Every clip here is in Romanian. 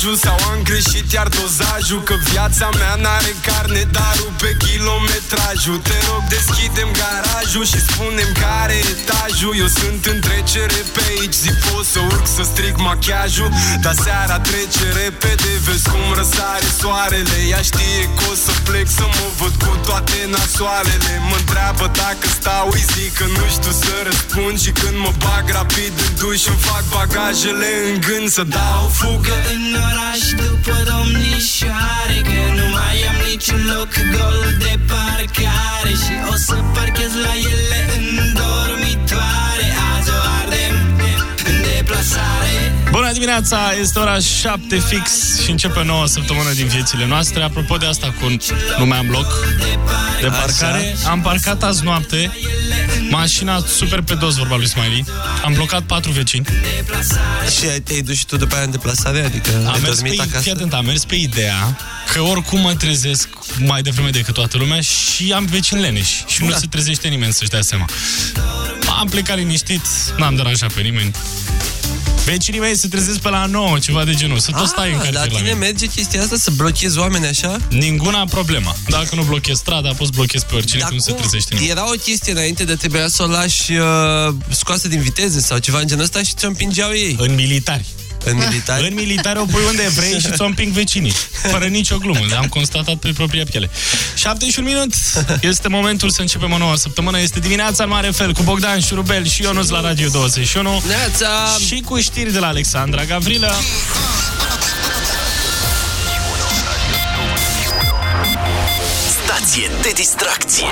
mesajul Sau am greșit iar dozajul Că viața mea n-are carne Dar pe kilometrajul. Te rog deschidem garajul Și spunem care etajul. Eu sunt în trecere pe aici Zi pot să urc să stric machiajul. Dar seara trece repede Vezi cum răsare soarele. Ea știe că o să plec să mă văd cu toate nasoalele. Mă întreabă dacă stau, îi zic că nu știu să răspund. Și când mă bag rapid în duș îmi fac bagajele în gând Să dau fugă în oraș după domnișoare Că nu mai am niciun loc gol de parcare. Și o să parchez la ele în dormitoare Bună dimineața, este ora 7 fix și începe o nouă săptămână din viețile noastre. Apropo de asta cu nu mai am loc de parcare, Așa. am parcat azi noapte Mașina super pe dos, vorba lui Smiley. Am blocat patru vecini. Și te-ai dus și tu după aia în deplasare? Adică am ai mers pe, acasă? Fii atent, am mers pe ideea că oricum mă trezesc mai devreme decât toată lumea și am vecini leneși. Și da. nu se trezește nimeni să-și dea seama. Am plecat liniștit, n-am deranjat pe nimeni. Vecinii mei se trezesc pe la 9, ceva de genul. Să tot stai în ah, cartier la tine la merge chestia asta să blochezi oameni așa? Ninguna problemă. Dacă nu blochezi strada, poți blochezi pe oricine, nu se trezește nimeni. Era o chestie înainte de trebuia să o lași uh, scoasă din viteze sau ceva în genul ăsta și ți-o împingeau ei. În militari. În militar? În militar o pui unde vrei și ți-o împing vecinii. Fără nicio glumă. Le-am constatat pe propria piele. 71 minut. Este momentul să începem o nouă săptămână. Este dimineața în mare fel cu Bogdan Șurubel și Ionuț la Radio 21. Neața! Și cu știri de la Alexandra Gavrilă. Stație de distracție.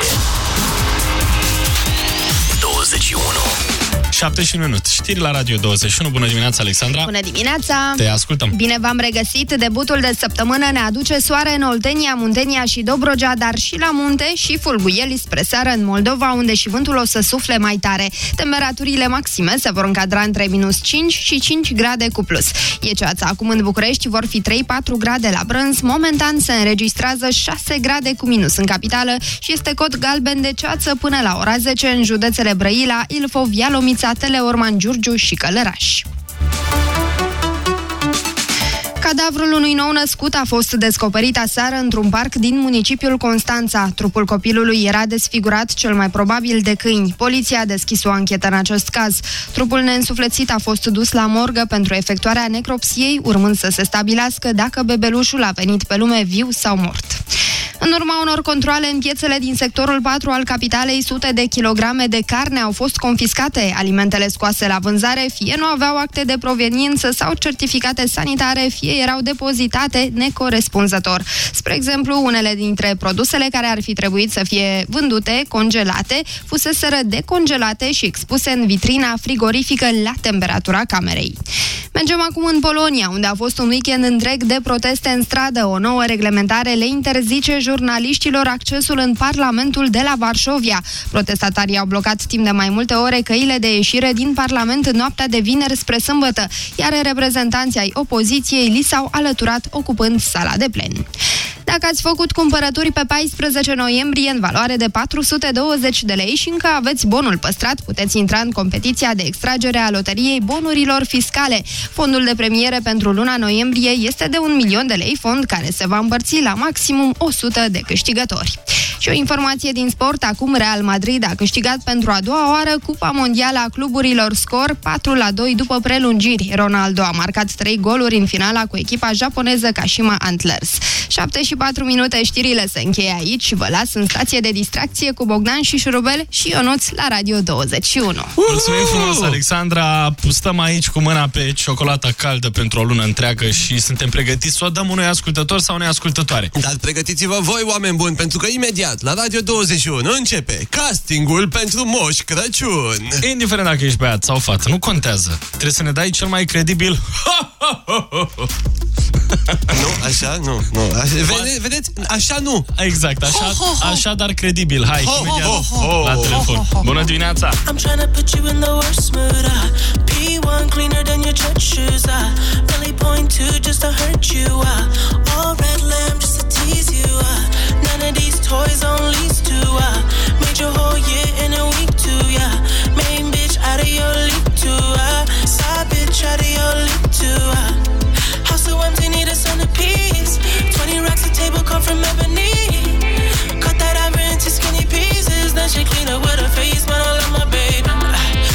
21. 7 și un minut. Știri la Radio 21. Bună dimineața, Alexandra. Bună dimineața. Te ascultăm. Bine v-am regăsit. Debutul de săptămână ne aduce soare în Oltenia, Muntenia și Dobrogea, dar și la munte și fulguieli spre seară în Moldova, unde și vântul o să sufle mai tare. Temperaturile maxime se vor încadra între minus 5 și 5 grade cu plus. E ceața. Acum în București vor fi 3-4 grade la brânz. Momentan se înregistrează 6 grade cu minus în capitală și este cod galben de ceață până la ora 10 în județele Brăila, Ilfov, Ialomița, satele Orman Giurgiu și Călăraș. Cadavrul unui nou născut a fost descoperit aseară într-un parc din municipiul Constanța. Trupul copilului era desfigurat cel mai probabil de câini. Poliția a deschis o anchetă în acest caz. Trupul neînsuflețit a fost dus la morgă pentru efectuarea necropsiei, urmând să se stabilească dacă bebelușul a venit pe lume viu sau mort. În urma unor controle în piețele din sectorul 4 al capitalei, sute de kilograme de carne au fost confiscate. Alimentele scoase la vânzare fie nu aveau acte de proveniență sau certificate sanitare, fie erau depozitate necorespunzător. Spre exemplu, unele dintre produsele care ar fi trebuit să fie vândute, congelate, fuseseră decongelate și expuse în vitrina frigorifică la temperatura camerei. Mergem acum în Polonia, unde a fost un weekend întreg de proteste în stradă. O nouă reglementare le interzice jurnaliștilor accesul în Parlamentul de la Varșovia. Protestatarii au blocat timp de mai multe ore căile de ieșire din Parlament în noaptea de vineri spre sâmbătă, iar reprezentanții ai opoziției li s-au alăturat ocupând sala de plen. Dacă ați făcut cumpărături pe 14 noiembrie în valoare de 420 de lei și încă aveți bonul păstrat, puteți intra în competiția de extragere a loteriei bonurilor fiscale. Fondul de premiere pentru luna noiembrie este de un milion de lei, fond care se va împărți la maximum 100 de câștigători. Și o informație din sport, acum Real Madrid a câștigat pentru a doua oară Cupa Mondială a cluburilor scor 4 la 2 după prelungiri. Ronaldo a marcat 3 goluri în finala cu echipa japoneză Kashima Antlers. 7 și 4 minute, știrile se încheie aici. Vă las în stație de distracție cu Bogdan și Șurubel și Ionuț la Radio 21. Mulțumim frumos, Alexandra! Stăm aici cu mâna pe ciocolata caldă pentru o lună întreagă și suntem pregătiți să o dăm unui ascultător sau unei ascultătoare. Dar pregătiți-vă voi, oameni buni, pentru că imediat, la Radio 21, începe castingul pentru Moș Crăciun. Indiferent dacă ești băiat sau fată, nu contează. Trebuie să ne dai cel mai credibil Nu, așa, nu, nu. Așa, vede, vedeți? Așa nu. Exact, așa, așa dar credibil. Hai, ho, imediat ho, ho, ho, la telefon. Bună dimineața! I'm trying to put you in the worst mood. Uh. P1 cleaner than your church shoes. Uh. Really point to just to hurt you. Uh. All red lamb just to tease you. Uh. Toys on lease to. Uh. Made your whole year in a week too, yeah. Main bitch out of your league too. Uh. Side bitch out of your league too. Uh. House so empty, need a centerpiece. Twenty racks a table come from ebony. Cut that ever into skinny pieces. Then she clean up with her face, man, I love my baby.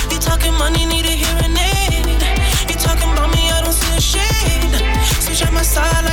You talking money, need a hearing aid. You talking about me, I don't see a shade. Switch on my side, I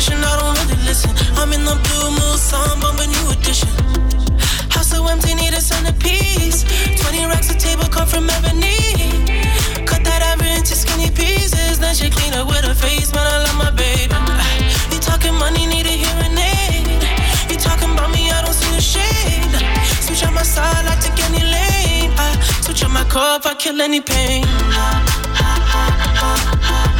competition, I don't really listen. I'm in the blue moon, song, bumping new edition. House so empty, need a centerpiece. 20 racks of table come from ebony. Cut that ever into skinny pieces. Then she clean up with her face, man. I love my baby. You talking money, need a hearing aid. You talking about me, I don't see a shade. Switch on my side, I take any lane. I switch on my core if I kill any pain. Look what you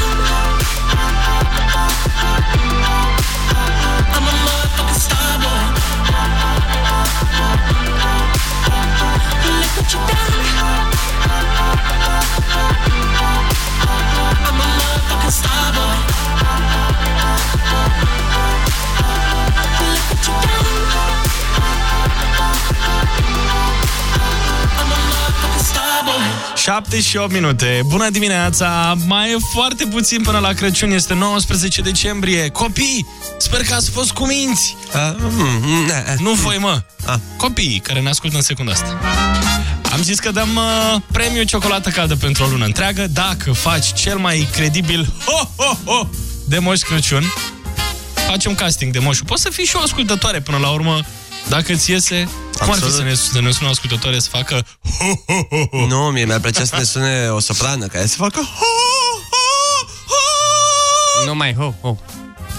Motherfucking star boy. Look what you done. I'm a motherfucking star boy. 78 minute. Bună dimineața! Mai e foarte puțin până la Crăciun, este 19 decembrie. Copii, sper că ați fost cuminți. Uh, mm, mm, Nu voi, mă. Ah. Copiii care ne ascultă în secunda asta. Am zis că dăm uh, premiu ciocolată caldă pentru o lună întreagă dacă faci cel mai credibil ho, ho, ho, de Moș Crăciun. Faci un casting de moșu. Poți să fii și o ascultătoare până la urmă. Dacă ți iese, cum ar fi Absolut. să ne, să ne sună o ascultătoare să facă ho, ho, ho, ho. Nu, mie mi-ar plăcea să ne sune o soprană care să facă ho, ho, ho. Nu mai ho, ho.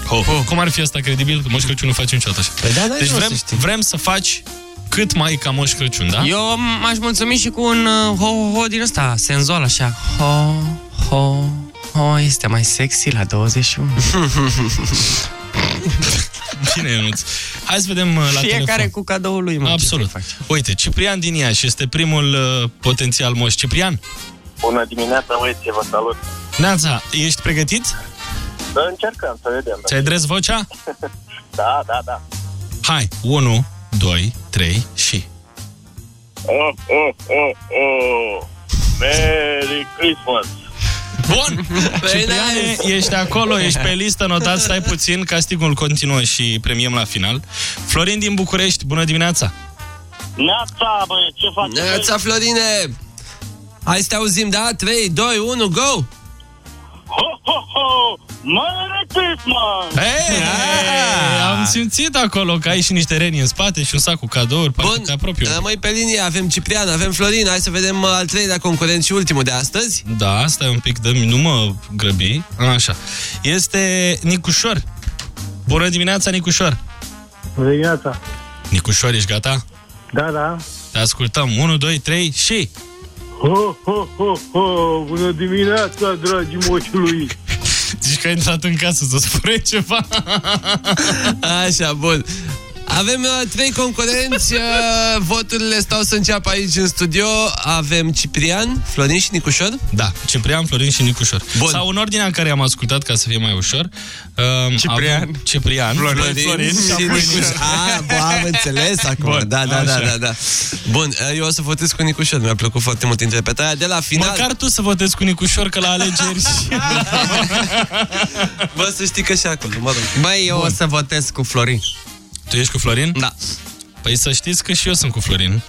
Ho, ho. Cum ar fi asta credibil? Că Moș Crăciun nu face niciodată așa. Păi da, da, deci nu o vrem, să știi. vrem să faci cât mai ca Moș Crăciun, da? Eu m-aș mulțumi și cu un uh, ho, ho, ho din ăsta, senzual așa. Ho, ho, ho, este mai sexy la 21. Bine, Ionuț. Hai să vedem uh, la Fiecare telefon. cu cadoul lui, mă. Absolut. ce să-i faci? Uite, Ciprian din Iași este primul uh, potențial moș. Ciprian, Bună dimineața, băieții, vă salut. Neața, ești pregătit? Să încercăm, să vedem. Ți-ai dres vocea? Da, da, da. Hai, 1, 2, 3 și... Oh, oh, oh, oh. Merry Christmas! Bun! Cipriane, ești acolo, ești pe listă, notat, stai puțin, castingul continuă și premiem la final. Florin din București, bună dimineața! Neața, băie, ce faci? Neața, Florine! Hai să te auzim, da? 3, 2, 1, go! Ho, ho, ho! Merry Christmas! Hey, am simțit acolo că ai și niște reni în spate și un sac cu cadouri, parcă Bun, te apropii. rămâi pe linie, avem Ciprian, avem Florin, hai să vedem uh, al treilea concurent și ultimul de astăzi. Da, stai un pic, dă nu mă grăbi. Așa. Este Nicușor. Bună dimineața, Nicușor. Bună dimineața. Nicușor, ești gata? Da, da. Te ascultăm. 1, 2, 3 și... Ho, ho, ho, ho, bună dimineața, dragii moșului! Zici că ai intrat în casă să spune ceva. Așa, bun. Avem uh, trei concurenți, uh, voturile stau să înceapă aici în studio. Avem Ciprian, Florin și Nicușor. Da, Ciprian, Florin și Nicușor. Bun. Sau în ordinea în care am ascultat, ca să fie mai ușor. Uh, Ciprian. avem Ciprian, Florin, Florin, Florin și și apoi Nicușor. Nicușor. Ah, bă, am înțeles acum. Bun, da, da, da, așa. da, da. Bun, uh, eu o să votez cu Nicușor. Mi-a plăcut foarte mult interpretarea de la final. Măcar tu să votezi cu Nicușor, că la alegeri și... Bă, să știi că și acolo, mă rog. Băi, eu o să votez cu Florin. Tu ești cu Florin? Da. Păi să știți că și eu sunt cu Florin.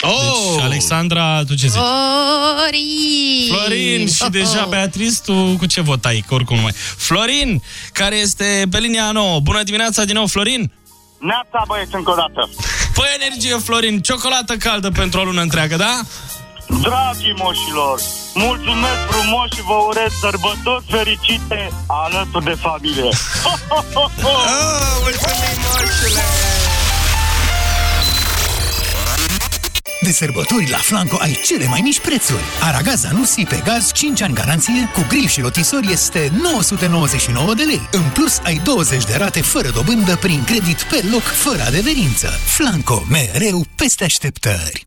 Oh! Deci, Alexandra, tu ce zici? Florin! Florin și deja Beatrice, tu cu ce votai? Că oricum nu mai. Florin, care este pe linia nouă. Bună dimineața din nou, Florin! Neața, băieți, încă o dată! Păi energie, Florin, ciocolată caldă pentru o lună întreagă, da? Dragii moșilor, mulțumesc frumos și vă urez sărbători fericite alături de familie! Ho, ho, ho, ho! Oh, mulțumim, moșule! De sărbători la Flanco ai cele mai mici prețuri. Aragaz Anusi pe gaz 5 ani garanție, cu grill și rotisori este 999 de lei. În plus, ai 20 de rate fără dobândă prin credit pe loc, fără adeverință. Flanco, mereu peste așteptări.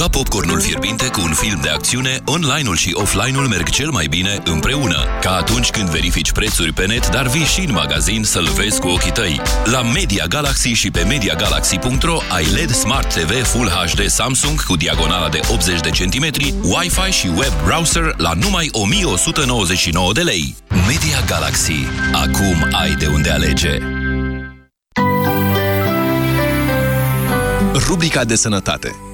Ca popcornul fierbinte cu un film de acțiune, online-ul și offline-ul merg cel mai bine împreună. Ca atunci când verifici prețuri pe net, dar vii și în magazin să-l vezi cu ochii tăi. La Media Galaxy și pe MediaGalaxy.ro ai LED Smart TV Full HD Samsung cu diagonala de 80 de centimetri, Wi-Fi și web browser la numai 1199 de lei. Media Galaxy. Acum ai de unde alege. Rubrica de sănătate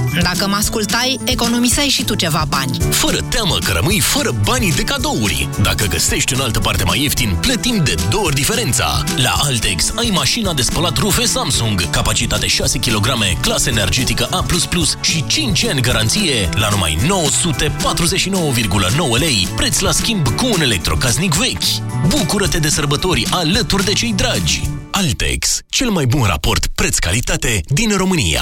Dacă mă ascultai, economiseai și tu ceva bani. Fără teamă că rămâi fără banii de cadouri. Dacă găsești în altă parte mai ieftin, plătim de două ori diferența. La Altex ai mașina de spălat rufe Samsung, capacitate 6 kg, clasă energetică A++ și 5 ani garanție la numai 949,9 lei, preț la schimb cu un electrocasnic vechi. Bucură-te de sărbători alături de cei dragi. Altex, cel mai bun raport preț-calitate din România.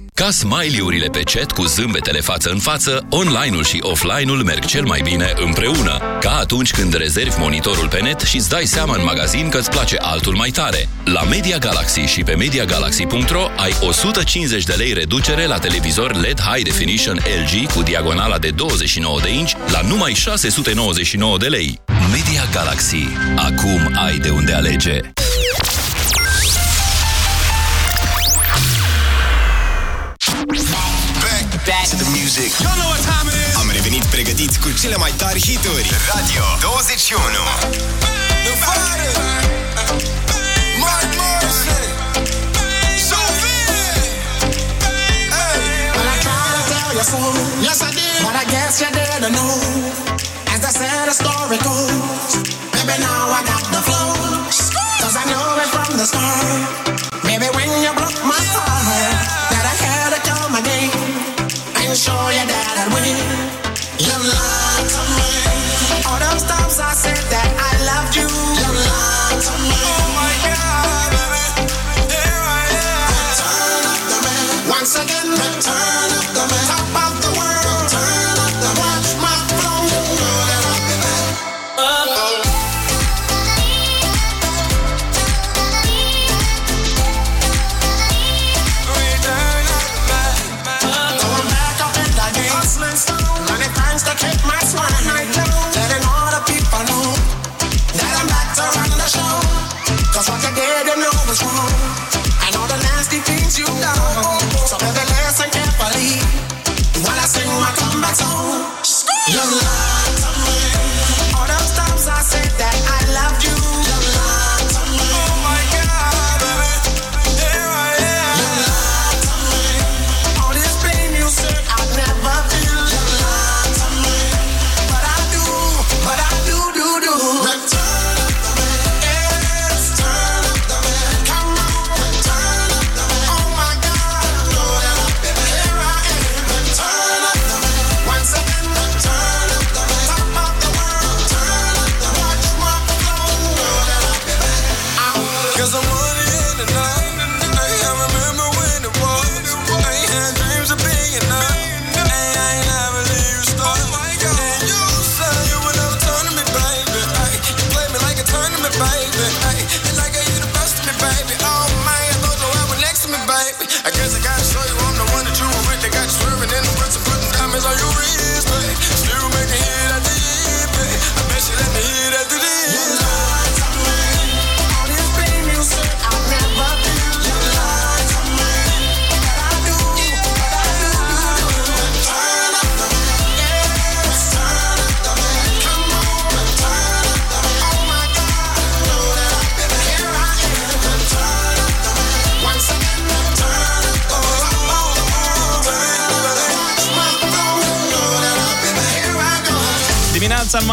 Ca smiley-urile pe chat cu zâmbetele față în față, online-ul și offline-ul merg cel mai bine împreună. Ca atunci când rezervi monitorul pe net și îți dai seama în magazin că îți place altul mai tare. La Media Galaxy și pe MediaGalaxy.ro ai 150 de lei reducere la televizor LED High Definition LG cu diagonala de 29 de inch la numai 699 de lei. Media Galaxy. Acum ai de unde alege. To the music. You know what time it is. Am revenit pregătiți cu cele mai tari hituri. Radio 21. Nevada. Mark Morrison. Sophie. Hey. Well, I tried to tell you so. Yes, I did. But I guess you didn't know. As the sad story goes, baby, now I got the flow. dimineața în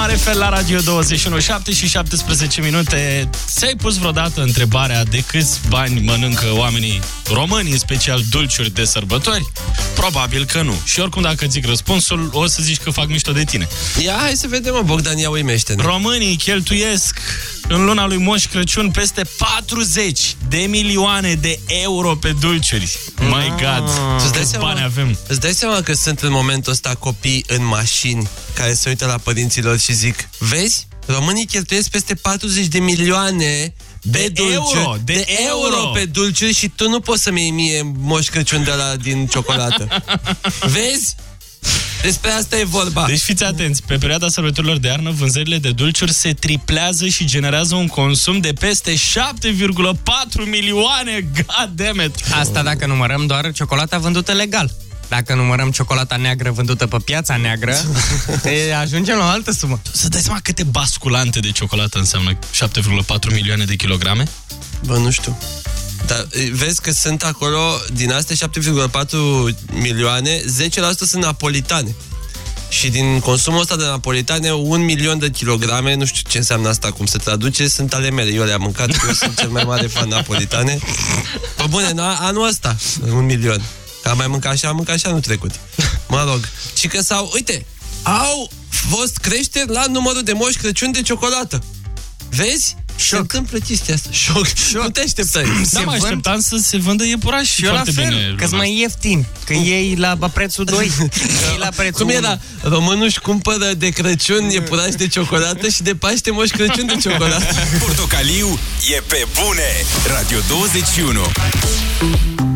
mare fel la Radio 21, 7 și 17 minute. Ți-ai pus vreodată întrebarea de câți bani mănâncă oamenii români, în special dulciuri de sărbători? Probabil că nu. Și oricum dacă zic răspunsul, o să zici că fac mișto de tine. Ia, hai să vedem, mă, Bogdan, ia uimește -ne. Românii cheltuiesc în luna lui Moș Crăciun peste 40 de milioane de euro pe dulciuri. My God, Îți dai, câți seama, bani avem. îți dai seama că sunt în momentul ăsta copii în mașini care se uită la părinților și zic Vezi? Românii cheltuiesc peste 40 de milioane De pe dulciuri, euro, de euro. pe dulciuri și tu nu poți să-mi iei mie moș Crăciun de la din ciocolată. Vezi? Despre asta e vorba. Deci fiți atenți, pe perioada sărbătorilor de iarnă, vânzările de dulciuri se triplează și generează un consum de peste 7,4 milioane. God damn it! Asta dacă numărăm doar ciocolata vândută legal. Dacă numărăm ciocolata neagră vândută pe piața neagră, e, ajungem la o altă sumă. Să dai seama câte basculante de ciocolată înseamnă 7,4 milioane de kilograme? Bă, nu știu. Dar e, vezi că sunt acolo, din astea 7,4 milioane, 10% sunt napolitane. Și din consumul ăsta de napolitane, un milion de kilograme, nu știu ce înseamnă asta, cum se traduce, sunt ale mele. Eu le-am mâncat, eu sunt cel mai mare fan napolitane. Pă bune, în a- anul ăsta, un milion. Că am mai mâncat așa, am mâncat și anul trecut. Mă rog. Și că sau, uite, au fost creșteri la numărul de moși Crăciun de ciocolată. Vezi? Se întâmplă chestia asta. Șoc. Șoc. Nu te așteptai. Da, mă așteptam să se vândă iepurași Și eu la foarte fel, bine. că mai ieftin, că ei la prețul 2, ei la prețul Cum 1. era? Românul își cumpără de Crăciun iepuraș de ciocolată și de Paște moș Crăciun de ciocolată. Portocaliu e pe bune Radio 21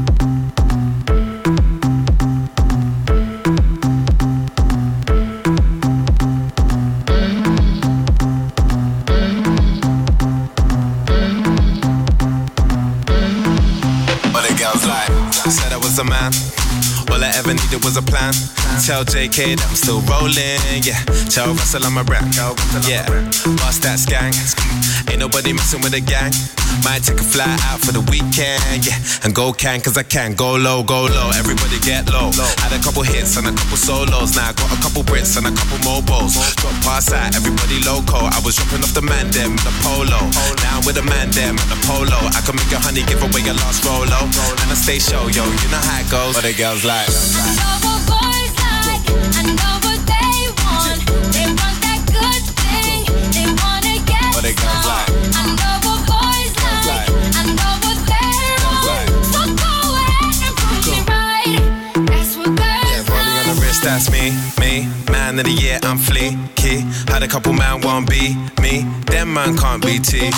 was a man. All I ever needed was a plan. Tell JK that I'm still rolling, yeah. Tell Russell I'm a rap, yeah. Bust that skank. Ain't nobody messing with a gang. Might take a fly out for the weekend, yeah. And go can, cause I can. Go low, go low. Everybody get low. Had a couple hits and a couple solos. Now I got a couple Brits and a couple mobiles. Drop pass out, everybody loco. I was dropping off the man them the polo. Now with the man them the polo. I can make a honey give away a lost rolo. And I stay show, yo. You know how it goes. What the girls like. That's me, me. Man of the year, I'm fleeky. Had a couple man won't be me. Them man can't be T.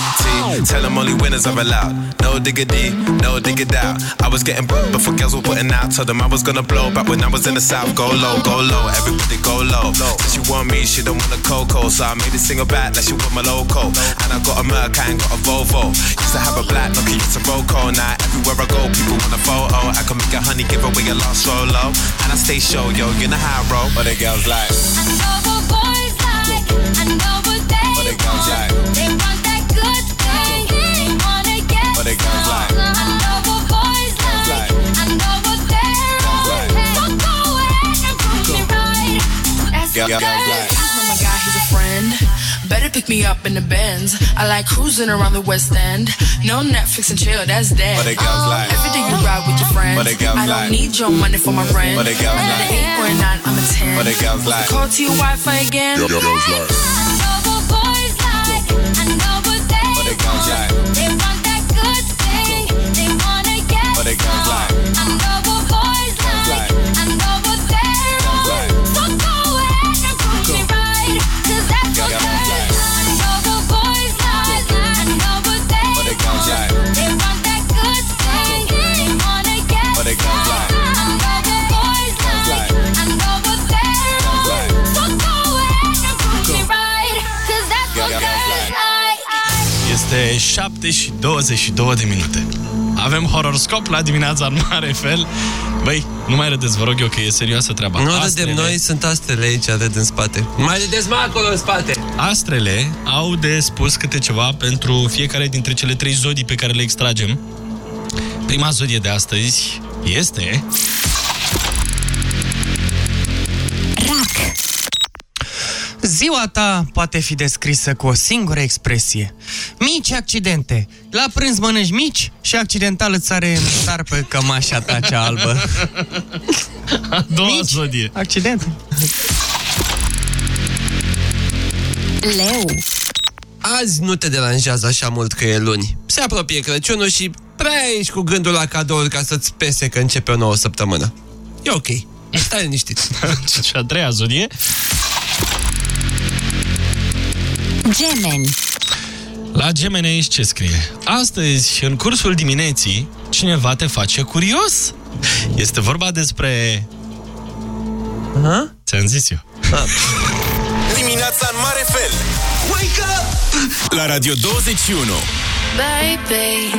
Tell them only winners are allowed. No diggity, no digger doubt. I was getting b- before girls were putting out. Told them I was gonna blow back when I was in the south. Go low, go low, everybody go low. Said she want me, she don't want a cocoa. So I made a single back like she want my loco. And I got a Merc, I ain't got a Volvo. Used to have a black, lucky it's a Roco. Now everywhere I go, people want a photo. I can make a honey, give away a lost solo. And I stay show, yo, you know how I roll. What the girls like? What Better pick me up in the Benz. I like cruising around the West End. No Netflix and chill, that's dead. What the girls oh, like? Every day you ride with your friends. What the girls I don't like? need your money for my rent. What the girls I'm like? an eight or a nine, I'm a ten. What the girls like? Call to your Wi-Fi again. Girl, girls like? What the girls like? What Este 7 și 22 de minute. Avem horoscop la dimineața în mare fel. Băi, nu mai râdeți, vă rog eu, că e serioasă treaba. Nu Astrele- râdem noi, sunt astrele aici, râd în spate. Mai râdeți mă acolo în spate. Astrele au de spus câte ceva pentru fiecare dintre cele trei zodii pe care le extragem. Prima zodie de astăzi este... Ziua ta poate fi descrisă cu o singură expresie. Mici accidente. La prânz mănânci mici și accidental îți sare în sarpă cămașa ta cea albă. A doua zodie. Accidente. Leu. Azi nu te deranjează așa mult că e luni. Se apropie Crăciunul și prea ești cu gândul la cadouri ca să-ți pese că începe o nouă săptămână. E ok. Stai liniștit. și a treia zodie. Gemeni. La Gemene aici ce scrie? Astăzi, în cursul dimineții, cineva te face curios. Este vorba despre... Ha? Ți-am zis eu. Dimineața în mare fel. Wake up! La Radio 21. Baby,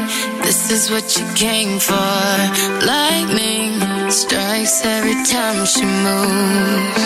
this is what you came for. Lightning strikes every time she moves.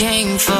Came for.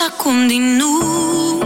acum din nuc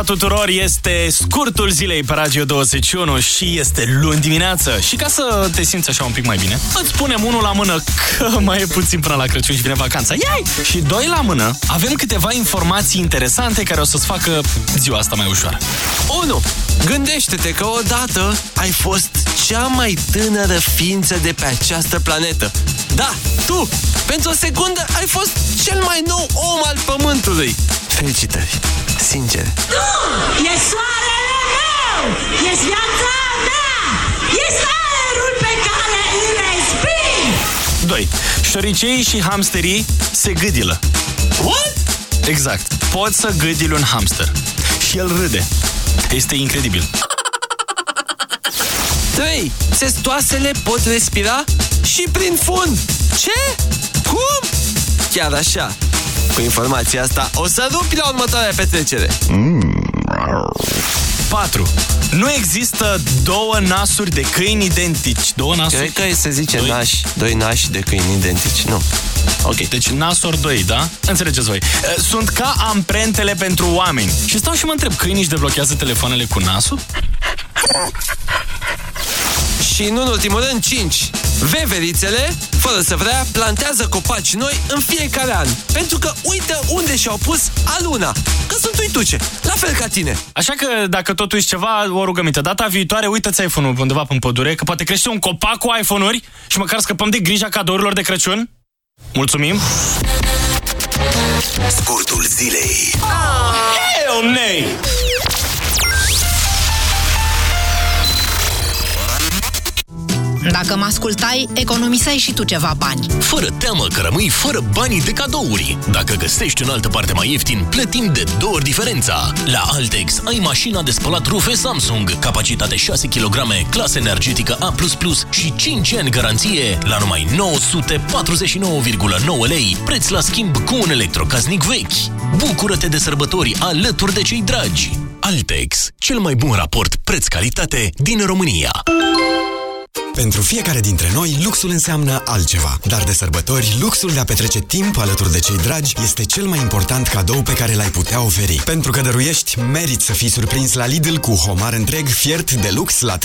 dimineața tuturor! Este scurtul zilei pe Radio 21 și este luni dimineață. Și ca să te simți așa un pic mai bine, îți punem unul la mână că mai e puțin până la Crăciun și vine vacanța. Iai! Și doi la mână, avem câteva informații interesante care o să-ți facă ziua asta mai ușoară. 1. Gândește-te că odată ai fost cea mai tânără ființă de pe această planetă. Da, tu! Pentru o secundă ai fost cel mai nou om al Pământului. Felicitări! Sincer. Tu! E soarele meu! E viața mea! Ești aerul pe care îl respiri! 2. Șoriceii și hamsterii se gâdilă. What? Exact. Poți să gâdili un hamster. Și el râde. Este incredibil. 3. Testoasele pot respira și prin fund. Ce? Cum? Chiar așa. Cu informația asta o să rupi la următoarea petrecere. 4. Nu există două nasuri de câini identici. Două nasuri? Cred că se zice doi. nași, doi nași de câini identici, nu. Ok, deci nasuri doi, da? Înțelegeți voi. Sunt ca amprentele pentru oameni. Și stau și mă întreb, câinii își deblochează telefoanele cu nasul? Și nu în ultimul rând 5. Veverițele, fără să vrea, plantează copaci noi în fiecare an. Pentru că uită unde și-au pus aluna. Că sunt uituce, la fel ca tine. Așa că dacă tot uiți ceva, o rugăminte. Data viitoare, uită-ți iPhone-ul undeva în pădure, că poate crește un copac cu iPhone-uri și măcar scăpăm de grija cadourilor de Crăciun. Mulțumim! Scurtul zilei. Oh, hell nay! Dacă mă ascultai, economiseai și tu ceva bani. Fără teamă că rămâi fără banii de cadouri. Dacă găsești în altă parte mai ieftin, plătim de două ori diferența. La Altex ai mașina de spălat rufe Samsung, capacitate 6 kg, clasă energetică A++ și 5 ani garanție la numai 949,9 lei, preț la schimb cu un electrocasnic vechi. Bucură-te de sărbători alături de cei dragi. Altex, cel mai bun raport preț-calitate din România. Pentru fiecare dintre noi, luxul înseamnă altceva. Dar de sărbători, luxul de a petrece timp alături de cei dragi este cel mai important cadou pe care l-ai putea oferi. Pentru că dăruiești, merit să fii surprins la Lidl cu homar întreg fiert de lux la 39,99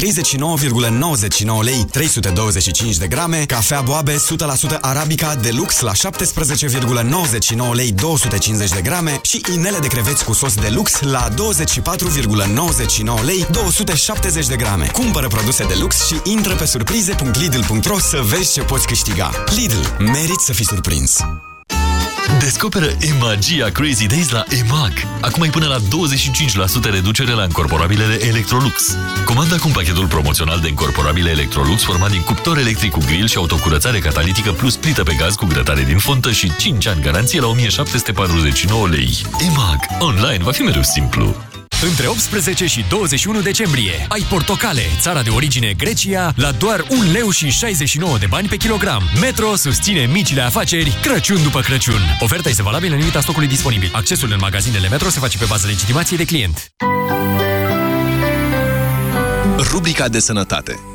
lei, 325 de grame, cafea boabe 100% arabica de lux la 17,99 lei, 250 de grame și inele de creveți cu sos de lux la 24,99 lei, 270 de grame. Cumpără produse de lux și intră pe surprize.lidl.ro să vezi ce poți câștiga. Lidl. Merit să fii surprins. Descoperă e-magia Crazy Days la EMAG. Acum ai până la 25% reducere la încorporabilele Electrolux. Comanda acum pachetul promoțional de încorporabile Electrolux format din cuptor electric cu grill și autocurățare catalitică plus plită pe gaz cu grătare din fontă și 5 ani garanție la 1749 lei. EMAG. Online va fi mereu simplu. Între 18 și 21 decembrie ai portocale, țara de origine Grecia, la doar 1 leu și 69 de bani pe kilogram. Metro susține micile afaceri Crăciun după Crăciun. Oferta este valabilă în limita stocului disponibil. Accesul în magazinele Metro se face pe bază legitimației de client. Rubrica de sănătate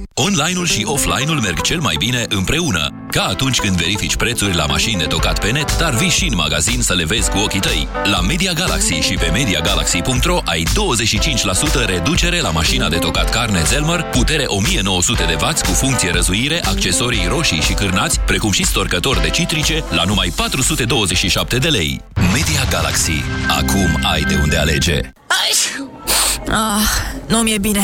Online-ul și offline-ul merg cel mai bine împreună. Ca atunci când verifici prețuri la mașini de tocat pe net, dar vii și în magazin să le vezi cu ochii tăi. La Media Galaxy și pe MediaGalaxy.ro ai 25% reducere la mașina de tocat carne Zelmer, putere 1900 de W cu funcție răzuire, accesorii roșii și cârnați, precum și storcător de citrice, la numai 427 de lei. Media Galaxy. Acum ai de unde alege. Ah, nu mi-e bine.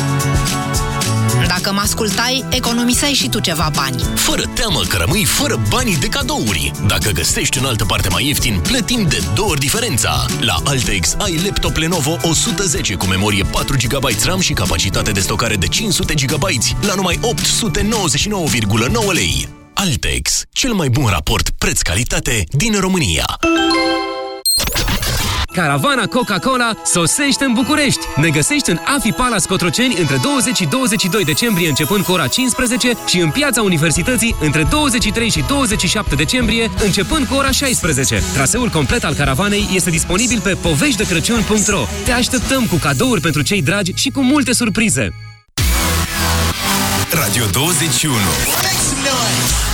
Dacă mă ascultai, economiseai și tu ceva bani. Fără teamă că rămâi fără banii de cadouri. Dacă găsești în altă parte mai ieftin, plătim de două ori diferența. La Altex ai laptop Lenovo 110 cu memorie 4 GB RAM și capacitate de stocare de 500 GB la numai 899,9 lei. Altex, cel mai bun raport preț-calitate din România. Caravana Coca-Cola sosește în București. Ne găsești în Afi Palace Cotroceni între 20 și 22 decembrie începând cu ora 15 și în Piața Universității între 23 și 27 decembrie începând cu ora 16. Traseul complet al caravanei este disponibil pe poveștidecrăciun.ro. Te așteptăm cu cadouri pentru cei dragi și cu multe surprize. Radio 21 Turn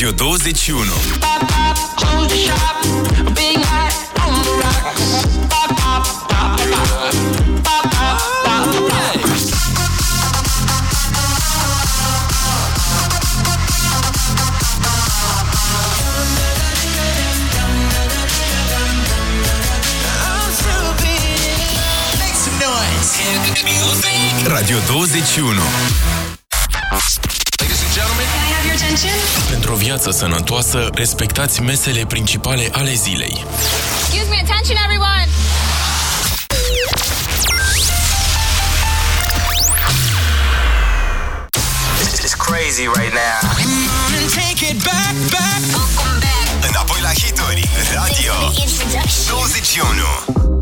Radio 21 Radio 21 Pentru o viață sănătoasă, respectați mesele principale ale zilei. Excuse me, attention everyone! This is crazy right now. Take it back, back. Înapoi la hituri Radio. 21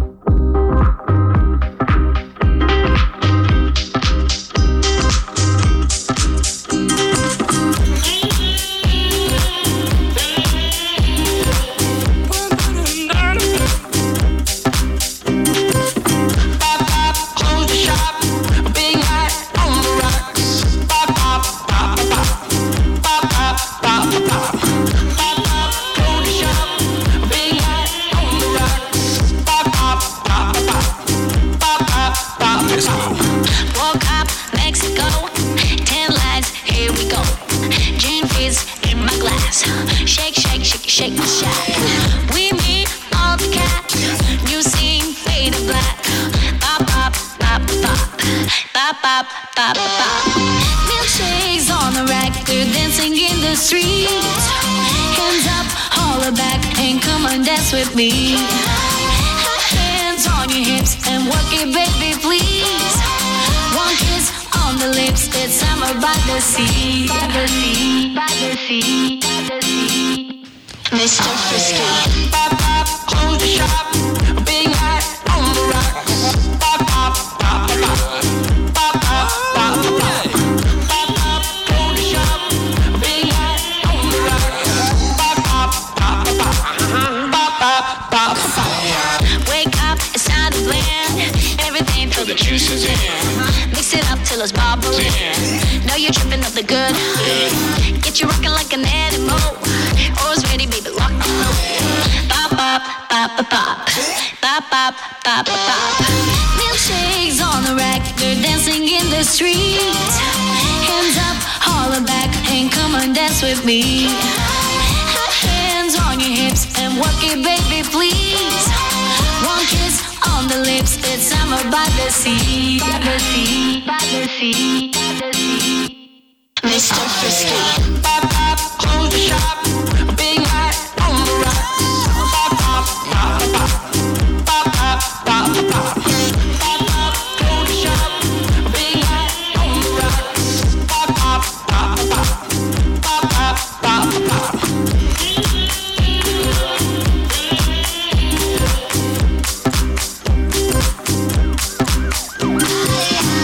You're tripping up the good. Get you rocking like an animal. Always ready, baby, lock and load. Pop, pop, pop, pop, pop. Pop, pop, pop, pop, pop. Milkshakes on the rack, they're dancing in the street. Hands up, holler back, and come on, dance with me. Hands on your hips and work it, baby, please. One kiss on the lips, it's summer by the sea, by the sea, by the sea, by the sea. Mr. Pop, pop, hold the. Big on the rocks. Pop, pop, pop, pop. Pop, pop, pop, pop.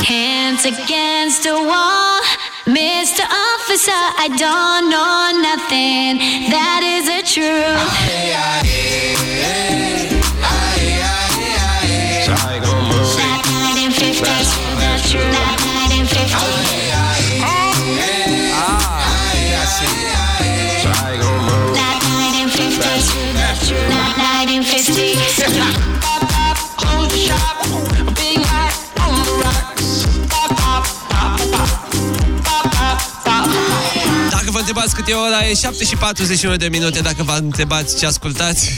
Hands against the wall. Officer. I don't know nothing. That is the truth. Întrebați câte e ora, e 7 și 41 de minute. Dacă vă întrebați ce ascultați,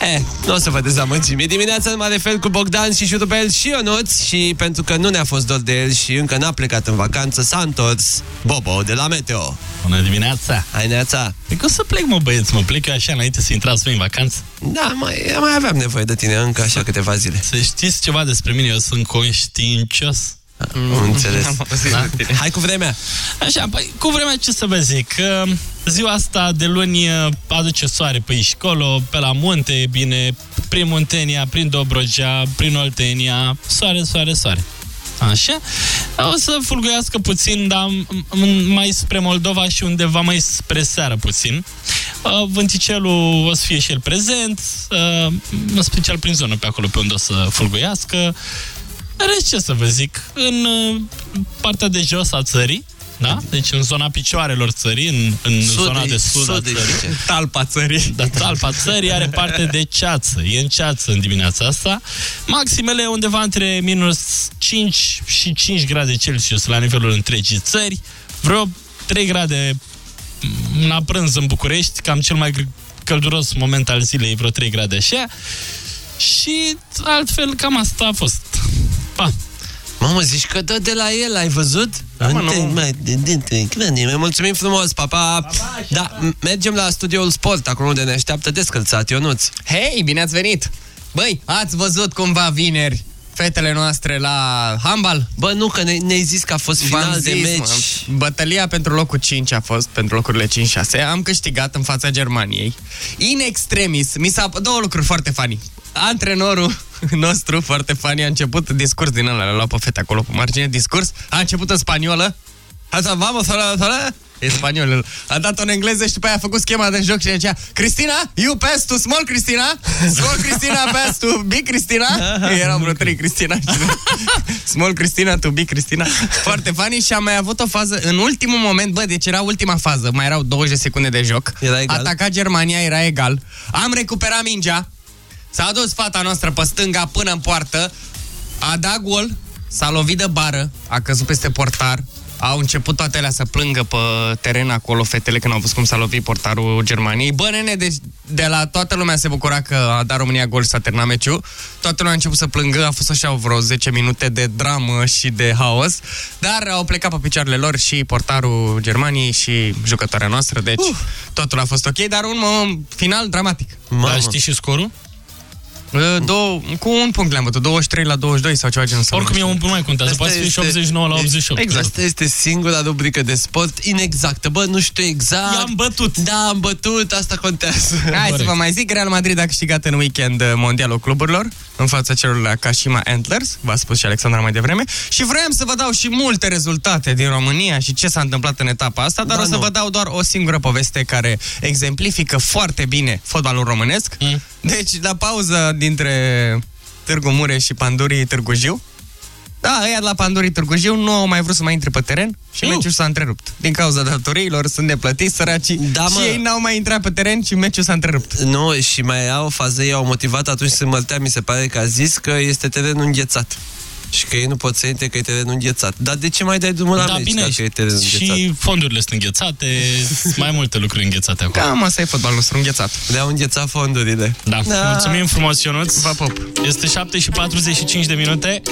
eh, nu o să vă dezamăgim. E dimineața în mare fel cu Bogdan și Șurubel și Ionuț și pentru că nu ne-a fost dor de el și încă n-a plecat în vacanță, s-a întors Bobo de la Meteo. Bună dimineața! Hai, neața! E că o să plec, mă, băieți, mă plec eu așa înainte să intrați voi în vacanță. Da, mai, mai aveam nevoie de tine încă așa câteva zile. Să știți ceva despre mine, eu sunt conștiincios. Nu înțeles. Da? Hai cu vremea! Așa, păi, cu vremea ce să vă zic, că ziua asta de luni aduce soare pe aici colo, pe la munte, e bine, prin Muntenia, prin Dobrogea, prin Oltenia, soare, soare, soare. Așa. O să fulguiască puțin, dar m- m- mai spre Moldova și undeva mai spre seară puțin. Uh, Vânticelul o să fie și el prezent, uh, în special prin zonă pe acolo pe unde o să fulguiască. În Rest, ce să vă zic, în uh, partea de jos a țării, Da? Deci în zona picioarelor țării, în, în Sud zona de- de sud a sud de- țării. Talpa țării. Da, talpa țării are parte de ceață. E în ceață în dimineața asta. Maximele undeva între minus 5 și 5 grade Celsius la nivelul întregii țări. Vreo 3 grade mm, la prânz în București, cam cel mai gr- călduros moment al zilei, vreo 3 grade așa. Și altfel cam asta a fost. Pa! Mamă, zici că dă de la el, ai văzut? Da, mă, nu. Mulțumim frumos, papa! Da, m- mergem la studioul sport, acolo unde ne așteaptă descălțat Ionuț. Hei, bine ați venit! Băi, ați văzut cumva vineri fetele noastre la handbal? Bă, nu, că ne- ne-ai zis că a fost final V-am de zis, meci. mă, bătălia pentru locul 5 a fost, pentru locurile 5-6. Am câștigat în fața Germaniei. In extremis, mi s-a două lucruri foarte funny. Antrenorul nostru, foarte funny, a început discurs din ăla, l-a luat pe fete acolo pe margine, discurs, a început în spaniolă, Asta, vamos, hola, hola. E spaniol. A dat-o în engleză și după aia a făcut schema de joc și zicea Cristina, you pass to small Cristina Small Cristina pass to big Cristina. Erau vreo trei Cristina. Small Cristina to big Cristina. Foarte funny și am mai avut o fază În ultimul moment, bă, deci era ultima fază Mai erau 20 de secunde de joc. Era egal. Ataca Germania, era egal. Am recuperat mingea. S-a dus fata noastră pe stânga până în poartă. A dat gol S-a lovit de bară A căzut peste portar au început toate alea să plângă pe teren acolo, fetele, când au văzut cum s-a lovit portarul Germaniei. Bă, nene, deci de la toată lumea se bucura că a dat România gol și s-a terminat meciul. Toată lumea a început să plângă, a fost așa vreo 10 minute de dramă și de haos, dar au plecat pe picioarele lor și portarul Germaniei și jucătoarea noastră, deci uh. totul a fost ok, dar un mă, final dramatic. Dar știi și scorul? Uh, Două, cu un punct le-am bătut, 23 la 22 sau ceva genul ăsta. Oricum e un nu mai contează, Asta poate fi și este- 89 la 88. Exact. Asta este singura rubrică de sport inexactă. Bă, nu știu exact. I-am bătut. Da, am bătut, asta contează. Hai să vă mai zic, Real Madrid a câștigat în weekend uh, mondialul cluburilor în fața celor la Kashima Antlers, v-a spus și Alexandra mai devreme, și vroiam să vă dau și multe rezultate din România și ce s-a întâmplat în etapa asta, dar Da, o să nu. vă dau doar o singură poveste care exemplifică foarte bine fotbalul românesc. Mm. Deci, la pauză dintre Târgu Mureș și Pandurii Târgu Jiu, da, ăia de la Pandurii Târgu Jiu nu au mai vrut să mai intre pe teren și meciul s-a întrerupt. Din cauza datoriilor, sunt neplătiți, săracii, Da, și mă. ei n-au mai intrat pe teren și meciul s-a întrerupt. Nu, și mai era o fază, ei au motivat atunci să mărtea, mi se pare că a zis că este terenul înghețat. Și că ei nu pot să intre că e terenul înghețat. Dar de ce mai dai drumul la Da, meci bine, dacă e terenul înghețat? și fondurile sunt înghețate, sunt mai multe lucruri înghețate acolo. Cam asta e fotbalul nostru înghețat. Le-au înghețat fondurile. Da. Da. Mulțumim frumos, Ionuț. Vă pop. Este 7 și 45 de minute.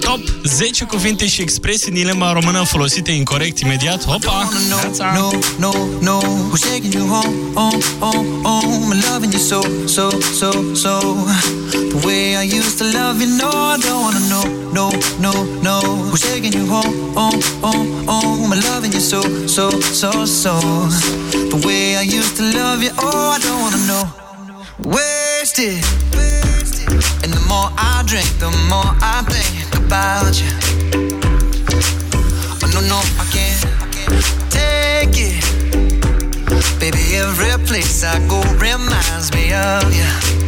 Top 10 cuvinte și expresii din limba română folosite incorrect imediat. Hopa! Neața! No, no, no, who's taking you home, home, home, home? I'm loving you so, so, so, so. The way I used to love you, no, I don't wanna know, no, no, no. Who's taking you home, home, home, home? I'm loving you so, so, so, so. The way I used to love you, oh, I don't wanna know. Wasted. And the more I drink, the more I think about you. Oh, no, no, I can't take it. Baby, every place I go reminds me of you.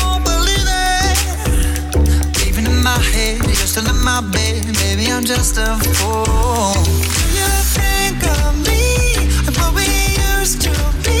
still in my bed, baby, I'm just a fool. Do you think of me and what we used to be?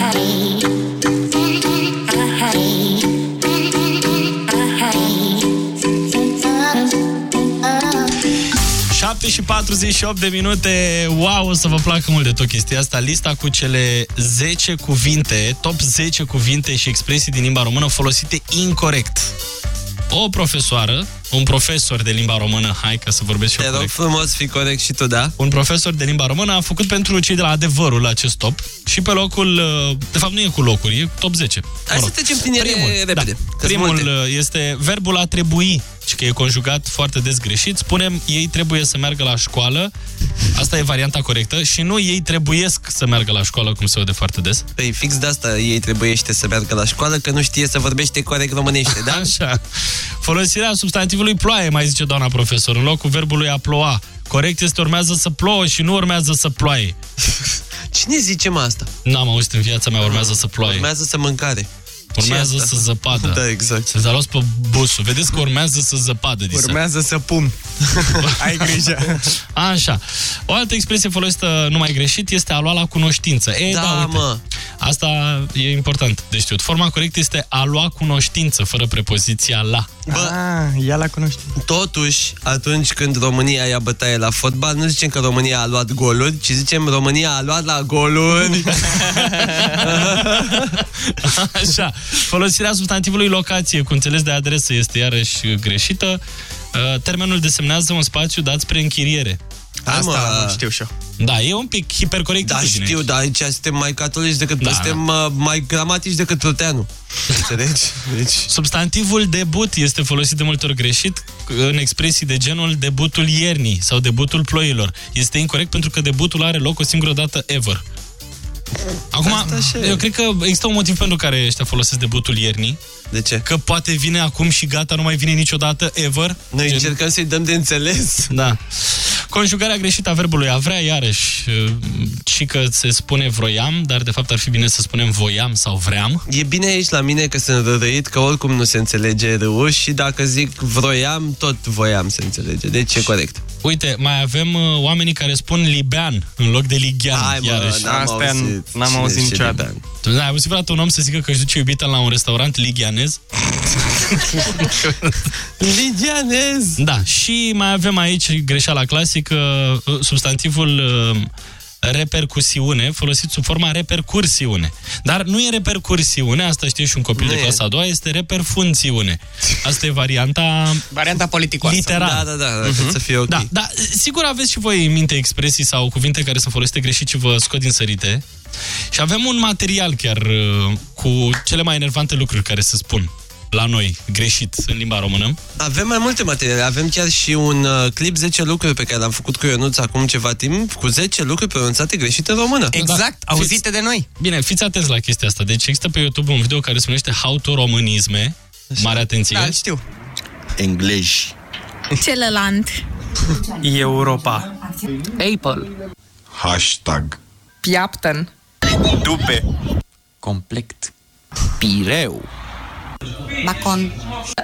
I used 48 de minute. Wow, o să vă placă mult de tot chestia asta. Lista cu cele 10 cuvinte Top 10 cuvinte și expresii din limba română Folosite incorrect. O profesoară Un profesor de limba română Hai că să vorbesc și eu Te rog corect frumos, fi corect și tu, da? Un profesor de limba română a făcut pentru cei de la adevărul acest top Și pe locul, uh, de fapt nu e cu locuri, e top 10 Hai să trecem prin ele Primul, repede. da. că-s Primul multe. uh, este verbul a trebui și că e conjugat foarte des greșit. Spunem, ei trebuie să meargă la școală. Asta e varianta corectă. Și nu ei trebuiesc să meargă la școală, cum se aude foarte des. Păi fix de asta ei trebuiește să meargă la școală, că nu știe să vorbește corect românește, da? Așa. Folosirea substantivului ploaie, mai zice doamna profesor, în locul verbului a ploua. Corect este urmează să plouă și nu urmează să ploaie. Cine zice mă asta? N-am auzit în viața mea, urmează să ploaie. Urmează să mâncare. Urmează Ce e asta? să zăpadă. Da, exact. Să te luați pe busul. Vedeți că urmează să zăpadă. Disa. Urmează să pun. Ai grijă. Așa. O altă expresie folosită numai greșit este a lua la cunoștință. E, Da, da, uite, mă. Asta e important de știut. Forma corectă este a lua cunoștință, fără prepoziția la. Bă, Ah, ia la cunoștință. Totuși, atunci când România ia bătaie la fotbal, nu zicem că România a luat goluri, ci zicem România a luat la goluri. Așa. Folosirea substantivului locație cu înțeles de adresă este iarăși greșită. Uh, Termenul desemnează un spațiu dat spre închiriere. Hai, mă. Asta mă, știu și eu. Da, e un pic hipercorect. Da, știu, dar aici suntem mai catolici decât Da, suntem uh, mai gramatici decât Pluteanu. Înțelegi? Deci... Substantivul debut este folosit de multe ori greșit în expresii de genul debutul iernii sau debutul ploilor. Este incorrect pentru că debutul are loc o singură dată ever. Acum, Asta așa e. eu cred că există un motiv pentru care ăștia folosesc debutul iernii. De ce? Că poate vine acum și gata, nu mai vine niciodată, ever. Noi Gen- încercăm să-i dăm de înțeles. Da. Conjugarea greșită a verbului a vrea, iarăși, și că se spune vroiam, dar de fapt ar fi bine să spunem voiam sau vream. E bine aici la mine că sunt rădăit, că oricum nu se înțelege râul și dacă zic vroiam, tot voiam să înțelege. Deci e corect. Uite, mai avem uh, oamenii care spun libean în loc de lighean, Hai, mă, iarăși. n-am Astea auzit. n-am Cine auzit zice niciodată. libean? Tu ai auzit vreodată un om să zică că își duce iubita la un restaurant ligianez? Ligianez! Da, și mai avem aici greșeala clasică, uh, substantivul uh, repercusiune, folosit sub forma repercursiune. Dar nu e repercursiune, asta știe și un copil Nu de e. clasa a doua, este reperfunțiune. Asta e varianta Varianta politicoasă. literal. Da, da, da, uh-huh. să fie ok. Da, da, sigur aveți și voi în minte expresii sau cuvinte care sunt folosite greșit și vă scot din sărite. Și avem un material chiar uh, cu cele mai enervante lucruri care se spun la noi, greșit, în limba română. Avem mai multe materiale. Avem chiar și un uh, clip 10 lucruri pe care l-am făcut cu Ionuț acum ceva timp, cu 10 lucruri pronunțate greșit în română. Exact, Da. auzite de noi. Bine, fiți atenți la chestia asta. Deci există pe YouTube un video care se numește How to Românisme. Mare atenție. Da, îl știu. Englezi. Celălalt. Europa. Apple. Hashtag. Piapten. Dupe. Complet. Pireu. Bacon.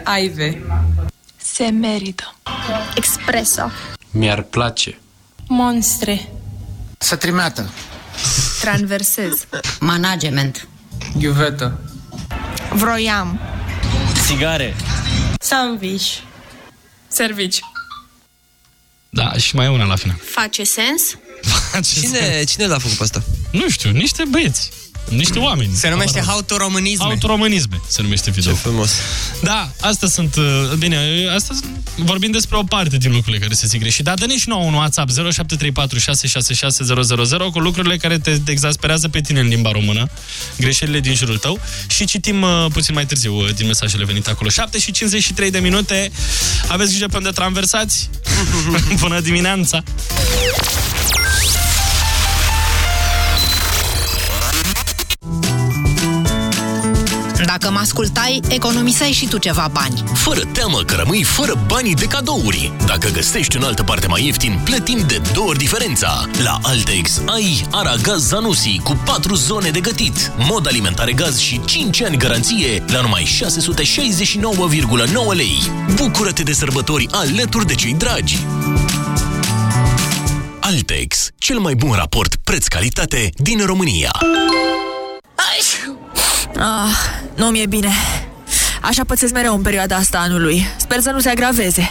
Aive. Se merită. Expreso. Mi-ar place. Monstre. Să trimeată. Transversez. Management. Ghiuvetă. Vroiam. Țigare. Sandwich. Servici. Da, și mai e una la final. Face sens? Cine, cine l-a făcut pe asta? Nu știu, niște băieți. Niște oameni. Se numește autoromânisme. Autoromânisme se numește video. Ce frumos. Da, asta sunt... uh, Bine, asta sunt- vorbim despre o parte din lucrurile care se zic greșit. Dar dă-ne și nouă un WhatsApp 0734 666 000 cu lucrurile care te exasperează pe tine în limba română, greșelile din jurul tău și citim uh, puțin mai târziu uh, din mesajele venite acolo. 7 și 53 de minute. Aveți grijă pe unde traversați. Bună dimineața! Dacă mă ascultai, economiseai și tu ceva bani. Fără teamă că rămâi fără banii de cadouri. Dacă găsești în altă parte mai ieftin, plătim de două ori diferența. La Altex ai Aragaz Zanussi cu 4 zone de gătit, mod alimentare gaz și 5 ani garanție la numai 669,9 lei. Bucură-te de sărbători alături de cei dragi! Altex, cel mai bun raport preț-calitate din România. Ah, nu mi-e bine. Așa pățesc mereu în perioada asta anului. Sper să nu se agraveze.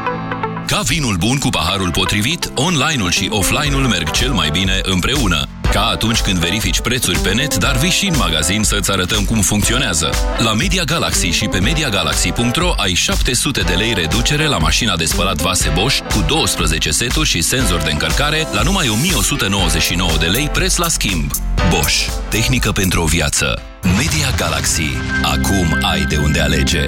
Ca vinul bun cu paharul potrivit, online-ul și offline-ul merg cel mai bine împreună. Ca atunci când verifici prețuri pe net, dar vii și în magazin să-ți arătăm cum funcționează. La Media Galaxy și pe MediaGalaxy.ro ai 700 de lei reducere la mașina de spălat vase Bosch cu 12 seturi și senzor de încărcare la numai 1199 de lei preț la schimb. Bosch. Tehnică pentru o viață. Media Galaxy. Acum ai de unde alege.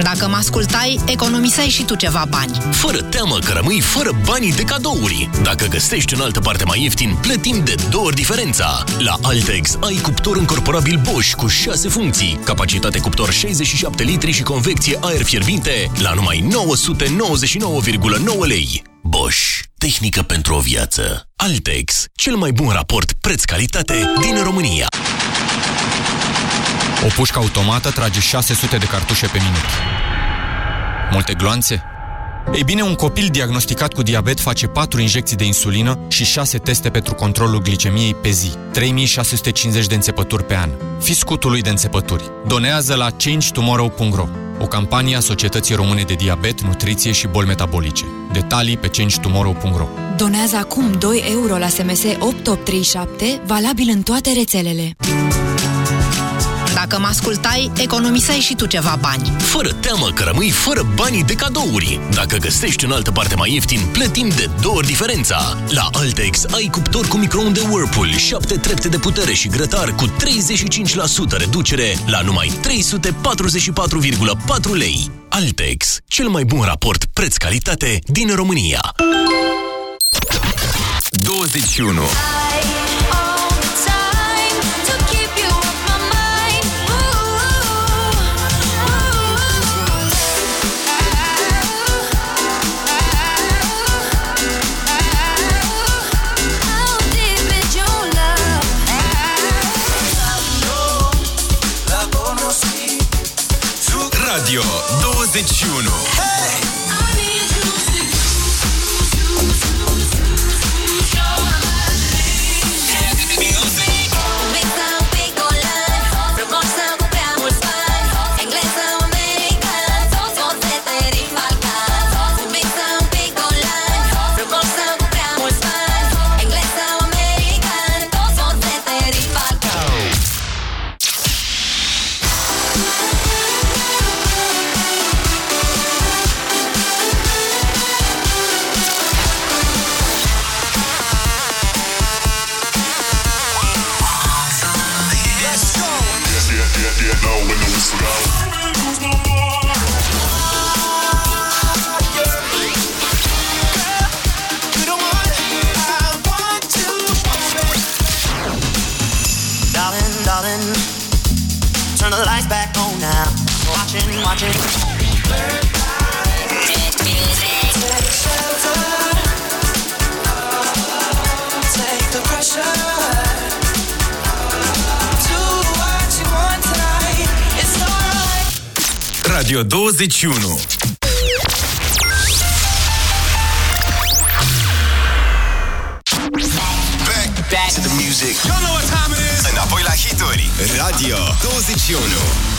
Dacă mă ascultai, economiseai și tu ceva bani. Fără teamă că rămâi fără banii de cadouri. Dacă găsești în altă parte mai ieftin, plătim de două ori diferența. La Altex ai cuptor încorporabil Bosch cu 6 funcții, capacitate cuptor 67 litri și convecție aer fierbinte la numai 999,9 lei. Bosch. Tehnică pentru o viață. Altex. Cel mai bun raport preț-calitate din România. O pușcă automată trage 600 de cartușe pe minut. Multe gloanțe? Ei bine, un copil diagnosticat cu diabet face 4 injecții de insulină și 6 teste pentru controlul glicemiei pe zi. 3650 de înțepături pe an. Fi scutul lui de înțepături. Donează la changetomorrow.ro o campanie a Societății Române de Diabet, Nutriție și Boli Metabolice. Detalii pe changetomorrow.ro Donează acum 2 euro la SMS 8837, valabil în toate rețelele. Dacă mă ascultai, economiseai și tu ceva bani. Fără teamă că rămâi fără banii de cadouri. Dacă găsești în altă parte mai ieftin, plătim de două ori diferența. La Altex ai cuptor cu microunde Whirlpool, 7 trepte de putere și grătar cu 35% reducere la numai 344,4 lei. Altex, cel mai bun raport preț-calitate din România. 21. Radio 21 Back, back to the music. You know what time it is. Înapoi la hituri. Radio 21.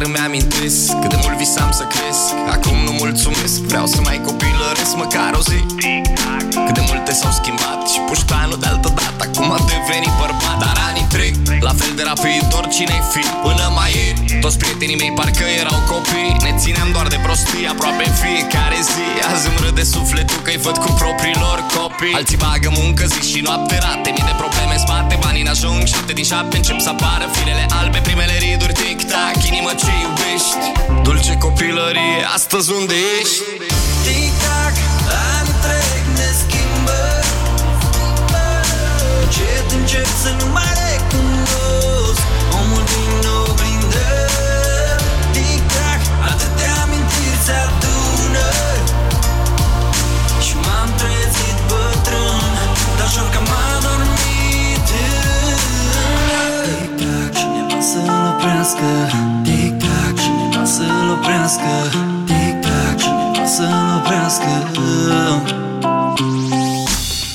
Cât de clar îmi amintesc Cât de mult visam să cresc. Acum nu mulțumesc Vreau să mai copilăresc măcar o zi. Cât de multe s-au schimbat Și puștanul de altă dată. Acum a devenit bărbat Dar anii trec. La fel de rapid oricine-i fi? Până mai ieri Toți prietenii mei parcă erau copii. Ne țineam doar de prostii Aproape în fiecare zi. Azi îmi râde sufletul că-i văd cu propriilor copii. Alții bagă muncă zi și noapte rate. Mii de probleme în spate Banii n-ajung. Șapte din șapte încep să apară Firele albe Primele riduri tic-tac Inimă ce iubești. Dulce copilărie Astăzi unde ești? Tic-tac, ani trec, ne schimbă. Încet încep să nu mai se adună Și m-am trezit bătrân Dar joc că m-a dormit. Tic-tac, cineva să-l oprească? Tic-tac, cineva să-l oprească? Tic-tac, cineva să-l oprească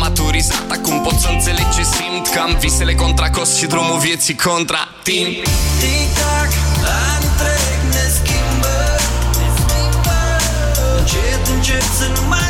maturizat Acum pot să înțeleg ce simt Că am visele contra cost și drumul vieții contra timp. Tic-tac, ani trec, ne schimbă Încet încep să nu mai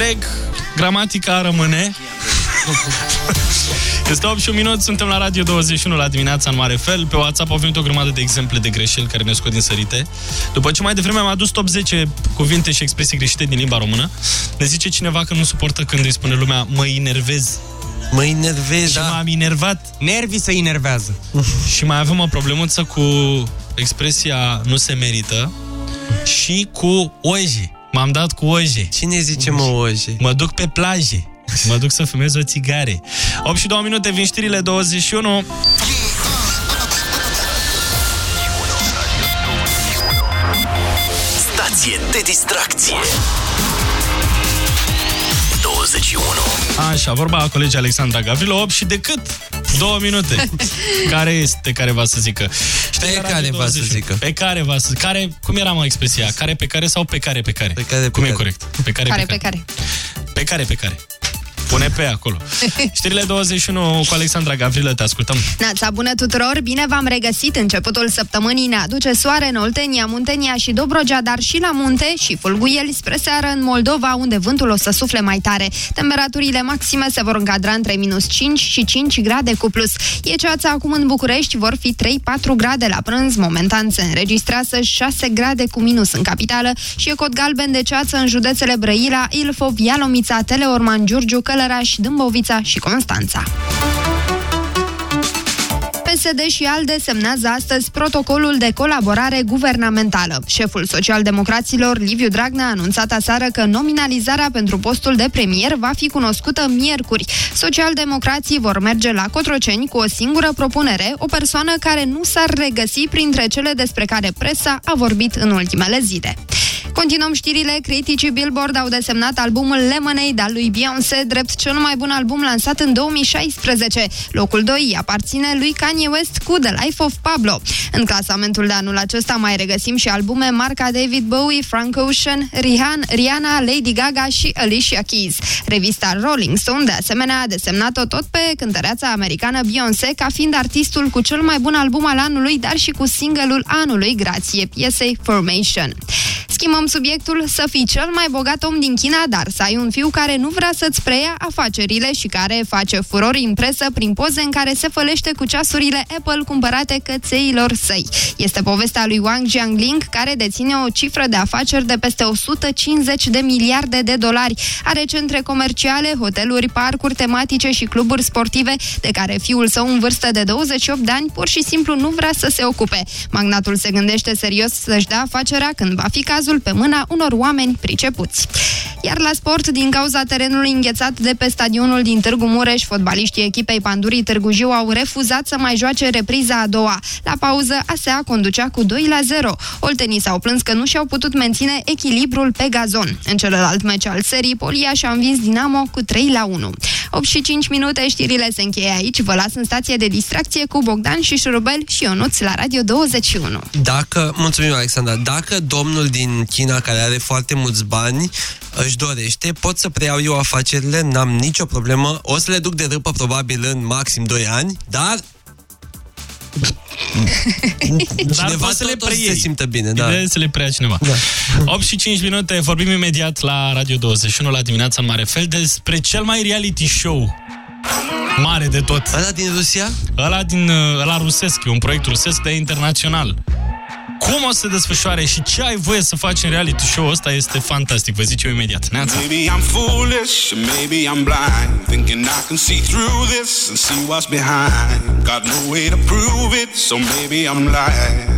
Anii trec, gramatica rămâne. Este 8 și un minut, suntem la Radio 21 la dimineața în mare fel. Pe WhatsApp au venit o grămadă de exemple de greșeli care ne scot din sărite. După ce mai devreme am adus top 10 cuvinte și expresii greșite din limba română, ne zice cineva că nu suportă când îi spune lumea mă enervez. Mă enervez, Și da. m-am enervat. Nervii se enervează. și mai avem o problemuță cu expresia nu se merită și cu oje. M-am dat cu oje. Cine zice mă oje? Mă duc pe plaje. Mă duc să fumez o țigare. 8 și 2 minute, vin știrile 21. Stație de distracție 21 Așa, vorba a colegii Alexandra Gavrilo, 8 și decât 2 minute. care este care va să zică? Știi, Pe la Radio care va să 21. zică? Pe care va să care, cum era mă expresia? Care pe care sau pe care pe care? Pe care, pe cum e care. corect? Pe care Care pe pe care? care? Pe care pe care? Pune pe acolo. Știrile 21 cu Alexandra Gavrilă, te ascultăm. Nața bună tuturor, bine v-am regăsit. Începutul săptămânii ne aduce soare în Oltenia, Muntenia și Dobrogea, dar și la munte și fulguieli spre seară în Moldova, unde vântul o să sufle mai tare. Temperaturile maxime se vor încadra între minus 5 și 5 grade cu plus. E ceața acum în București, vor fi 3-4 grade la prânz. Momentan se înregistrează 6 grade cu minus în capitală și e cod galben de ceață în județele Brăila, Ilfov, Ialomița, Teleorman, Giurgiu, Călăraș, Dâmbovița și Constanța. PSD și ALDE semnează astăzi protocolul de colaborare guvernamentală. Șeful socialdemocraților, Liviu Dragnea, a anunțat aseară că nominalizarea pentru postul de premier va fi cunoscută miercuri. Socialdemocrații vor merge la Cotroceni cu o singură propunere, o persoană care nu s-ar regăsi printre cele despre care presa a vorbit în ultimele zile. Continuăm știrile. Criticii Billboard au desemnat albumul Lemonade al lui Beyoncé drept cel mai bun album lansat în 2016. Locul 2 aparține lui Kanye West cu The Life of Pablo. În clasamentul de anul acesta mai regăsim și albume marca David Bowie, Frank Ocean, Rihan, Rihanna, Lady Gaga și Alicia Keys. Revista Rolling Stone de asemenea a desemnat-o tot pe cântăreața americană Beyoncé ca fiind artistul cu cel mai bun album al anului, dar și cu singelul anului grație piesei Formation. Schimbăm subiectul să fii cel mai bogat om din China, dar să ai un fiu care nu vrea să-ți preia afacerile și care face furori în presă prin poze în care se fălește cu ceasurile Apple cumpărate cățeilor săi. Este povestea lui Wang Jiangling, care deține o cifră de afaceri de peste 150 de miliarde de dolari. Are centre comerciale, hoteluri, parcuri tematice și cluburi sportive, de care fiul său în vârstă de 28 de ani pur și simplu nu vrea să se ocupe. Magnatul se gândește serios să-și dea afacerea când va fi cazul pe mâna unor oameni pricepuți. Iar la sport, din cauza terenului înghețat de pe stadionul din Târgu Mureș, fotbaliștii echipei Pandurii Târgu Jiu au refuzat să mai joace repriza a doua. La pauză, ASEA conducea cu 2 la 0. Oltenii s-au plâns că nu și-au putut menține echilibrul pe gazon. În celălalt meci al serii, Polia și-a învins Dinamo cu 3 la 1. 8 și 5 minute, știrile se încheie aici. Vă las în stație de distracție cu Bogdan și Șurubel și Ionuț la Radio 21. Dacă, mulțumim Alexandra, dacă domnul din China care are foarte mulți bani își dorește, pot să preiau eu afacerile, n-am nicio problemă, o să le duc de râpă probabil în maxim 2 ani, dar cineva poți să le tot o să se preiei. simtă bine, da. Ideea e să le preia cineva. Da. 8 și 5 minute, vorbim imediat la Radio 21 la dimineața în mare fel despre cel mai reality show mare de tot. Ăla din Rusia? Ăla din uh, ăla rusesc, e un proiect rusesc de internațional. Cum o să se desfășoare și ce ai voie să faci în reality show ăsta este fantastic, vă zic eu imediat. Neața. Maybe I'm foolish, or maybe I'm blind. Thinking I can see through this and see what's behind. Got no way to prove it, so maybe I'm lying.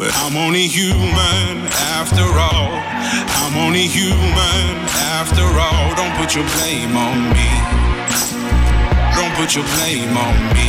But I'm only human after all. I'm only human after all. Don't put your blame on me. Don't put your blame on me.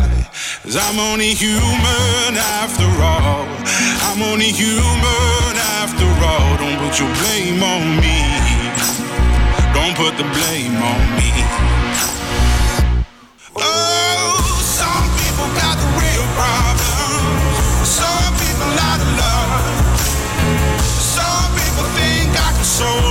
Cause I'm only human after all. I'm only human after all. Don't put your blame on me. Don't put the blame on me. Oh, some people got the real. Some people out of love. Some people think I can solve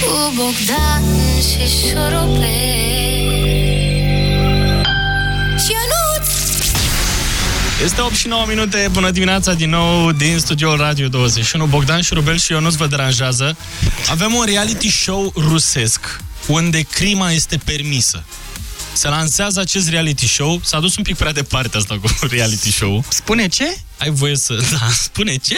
Cu Bogdan și șurubel Și Ionuț Este 8 și 9 minute, bună dimineața din nou din studioul Radio 21. Bogdan Șurubel și Ionuț vă deranjează. Avem un reality show rusesc unde crima este permisă. Se lansează acest reality show. S-a dus un pic prea departe asta cu reality show. Spune ce? Ai voie să... Da, spune ce?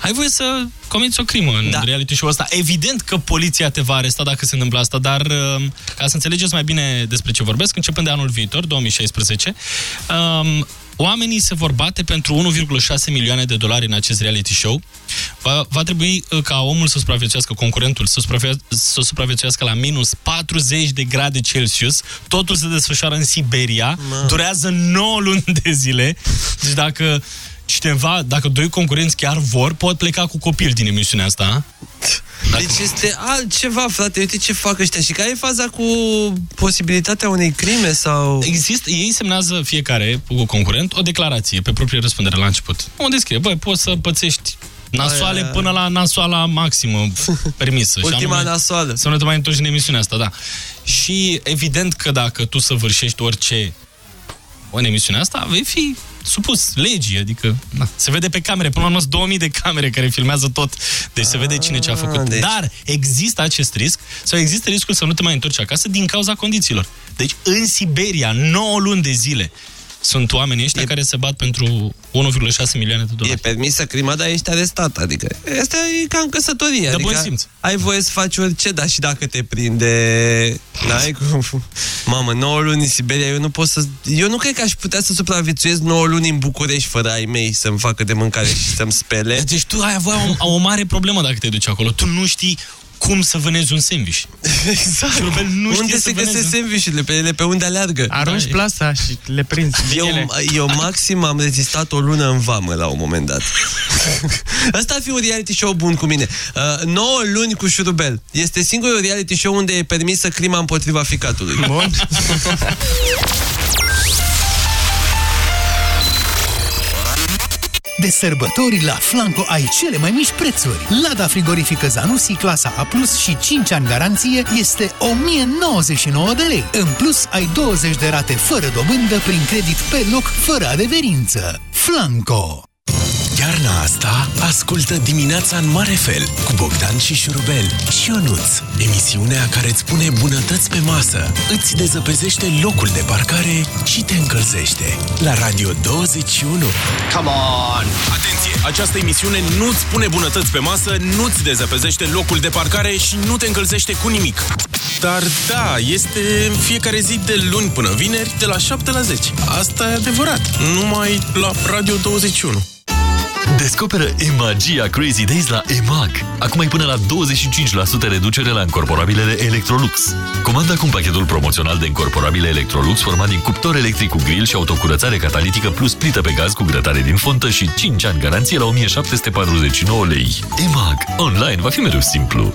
Ai voie să comiți o crimă în da. reality show ăsta. Evident că poliția te va aresta dacă se întâmplă asta, dar uh, ca să înțelegeți mai bine despre ce vorbesc, începând de anul viitor, 2016, um, oamenii se vor bate pentru 1,6 milioane de dolari în acest reality show. Va, va trebui uh, ca omul să supraviețuiască, concurentul să, supravie, să supraviețuiască la minus 40 de grade Celsius. Totul se desfășoară în Siberia. Mă. Durează 9 luni de zile. Deci dacă cineva, dacă doi concurenți chiar vor, pot pleca cu copil din emisiunea asta. Deci este altceva, frate. Uite ce fac ăștia. Și care e faza cu posibilitatea unei crime sau... Există, ei semnează fiecare cu concurent o declarație pe proprie răspundere la început. Unde scrie, băi, poți să pățești nasoale Aia. până la nasoala maximă permisă. Și Ultima anume, nasoală. Să nu te mai întorci în emisiunea asta, da. Și evident că dacă tu săvârșești orice în emisiunea asta, vei fi supus legii, adică na, se vede pe camere, până la urmă sunt 2000 de camere care filmează tot, deci se vede cine ce a făcut. deci- Dar există acest risc sau există riscul să nu te mai întorci acasă din cauza condițiilor. Deci în Siberia, 9 luni de zile, sunt oamenii ăștia care se bat pentru 1,6 milioane de dolari. E permisă crima, dar ești arestat. Adică asta e ca în căsătorie. De adică bun simț. Ai voie să faci orice, dar și dacă te prinde... N-ai cum... Mamă, 9 luni în Siberia, eu nu pot să... Eu nu cred că aș putea să supraviețuiesc 9 luni în București fără ai mei să-mi facă de mâncare și să-mi spele. Deci tu ai avea o, o mare problemă dacă te duci acolo. Tu nu știi cum să vânezi un sandwich. Exact. Șurubel nu știe unde să se vâneze. găsesc sandvișurile? Pe ele pe unde aleargă? Arunci plasa și le prinzi. Eu, eu maxim am rezistat o lună în vamă la un moment dat. Asta ar fi un reality show bun cu mine. Uh, 9 luni cu șurubel. Este singurul reality show unde e permisă crima împotriva ficatului. Bun. De sărbători la Flanco ai cele mai mici prețuri. Lada frigorifică Zanussi clasa A+, și 5 ani garanție este 1099 de lei. În plus, ai 20 de rate fără dobândă prin credit pe loc, fără adeverință. Flanco! Iarna asta ascultă dimineața în mare fel cu Bogdan și Șurubel și Ionuț. Emisiunea care îți pune bunătăți pe masă, îți dezăpezește locul de parcare și te încălzește. La Radio 21. Come on! Atenție! Această emisiune nu-ți pune bunătăți pe masă, nu-ți dezăpezește locul de parcare și nu te încălzește cu nimic. Dar da, este în fiecare zi de luni până vineri, de la 7 la 10. Asta e adevărat, numai la Radio 21. Descoperă e-magia Crazy Days la EMAG. Acum ai până la 25% reducere la încorporabilele Electrolux. Comanda acum pachetul promoțional de încorporabile Electrolux format din cuptor electric cu grill și autocurățare catalitică plus plită pe gaz cu grătare din fontă și 5 ani garanție la 1749 lei. EMAG. Online va fi mereu simplu.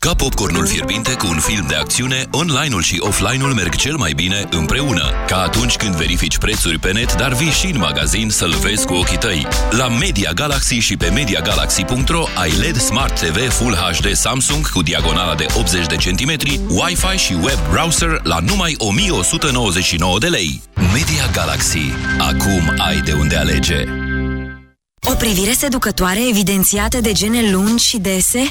Ca popcornul fierbinte cu un film de acțiune, online-ul și offline-ul merg cel mai bine împreună. Ca atunci când verifici prețuri pe net, dar vii și în magazin să-l vezi cu ochii tăi. La Media Galaxy și pe MediaGalaxy.ro ai LED Smart TV Full HD Samsung cu diagonala de 80 de centimetri, Wi-Fi și web browser la numai 1199 de lei. Media Galaxy. Acum ai de unde alege. O privire seducătoare evidențiată de gene lungi și dese?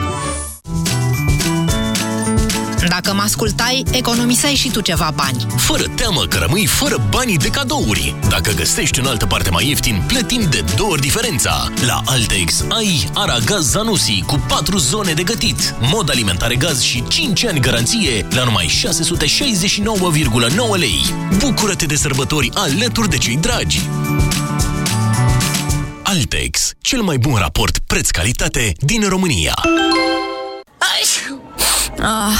Dacă mă ascultai, economiseai și tu ceva bani. Fără teamă că rămâi fără banii de cadouri. Dacă găsești în altă parte mai ieftin, plătim de două ori diferența. La Altex ai Aragaz Zanusi cu 4 zone de gătit, mod alimentare gaz și 5 ani garanție la numai 669,9 lei. Bucură-te de sărbători alături de cei dragi! Altex, cel mai bun raport preț-calitate din România. Ah,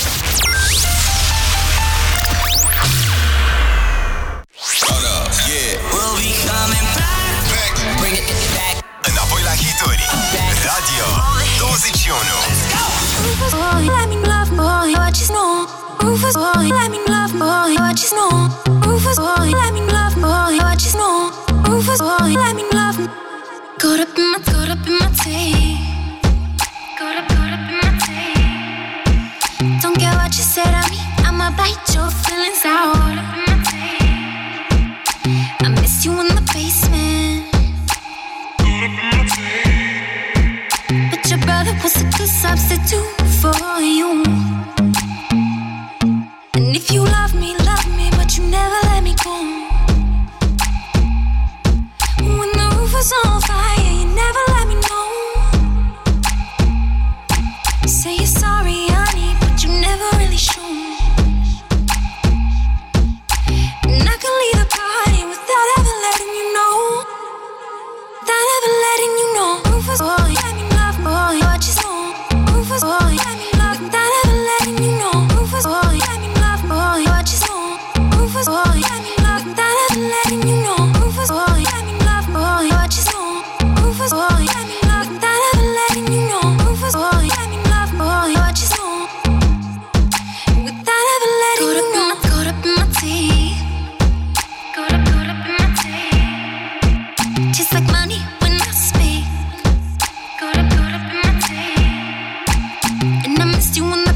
21 Let me love boy, what you know? Rufus boy, let me love boy, what you know? Rufus boy, let me love boy, what you know? Rufus boy, let me love. Caught up up in my. Caught up, in my tape. Don't care what you said to me, I'ma bite your feelings out. I miss you in the basement. Was a substitute for you. And if you love me, love me, but you never let me go. When the roof was on fire, you never let me know. Say you're sorry, honey, but you never really. And I can leave party without ever letting you know. Without ever letting you know. Love boy, what you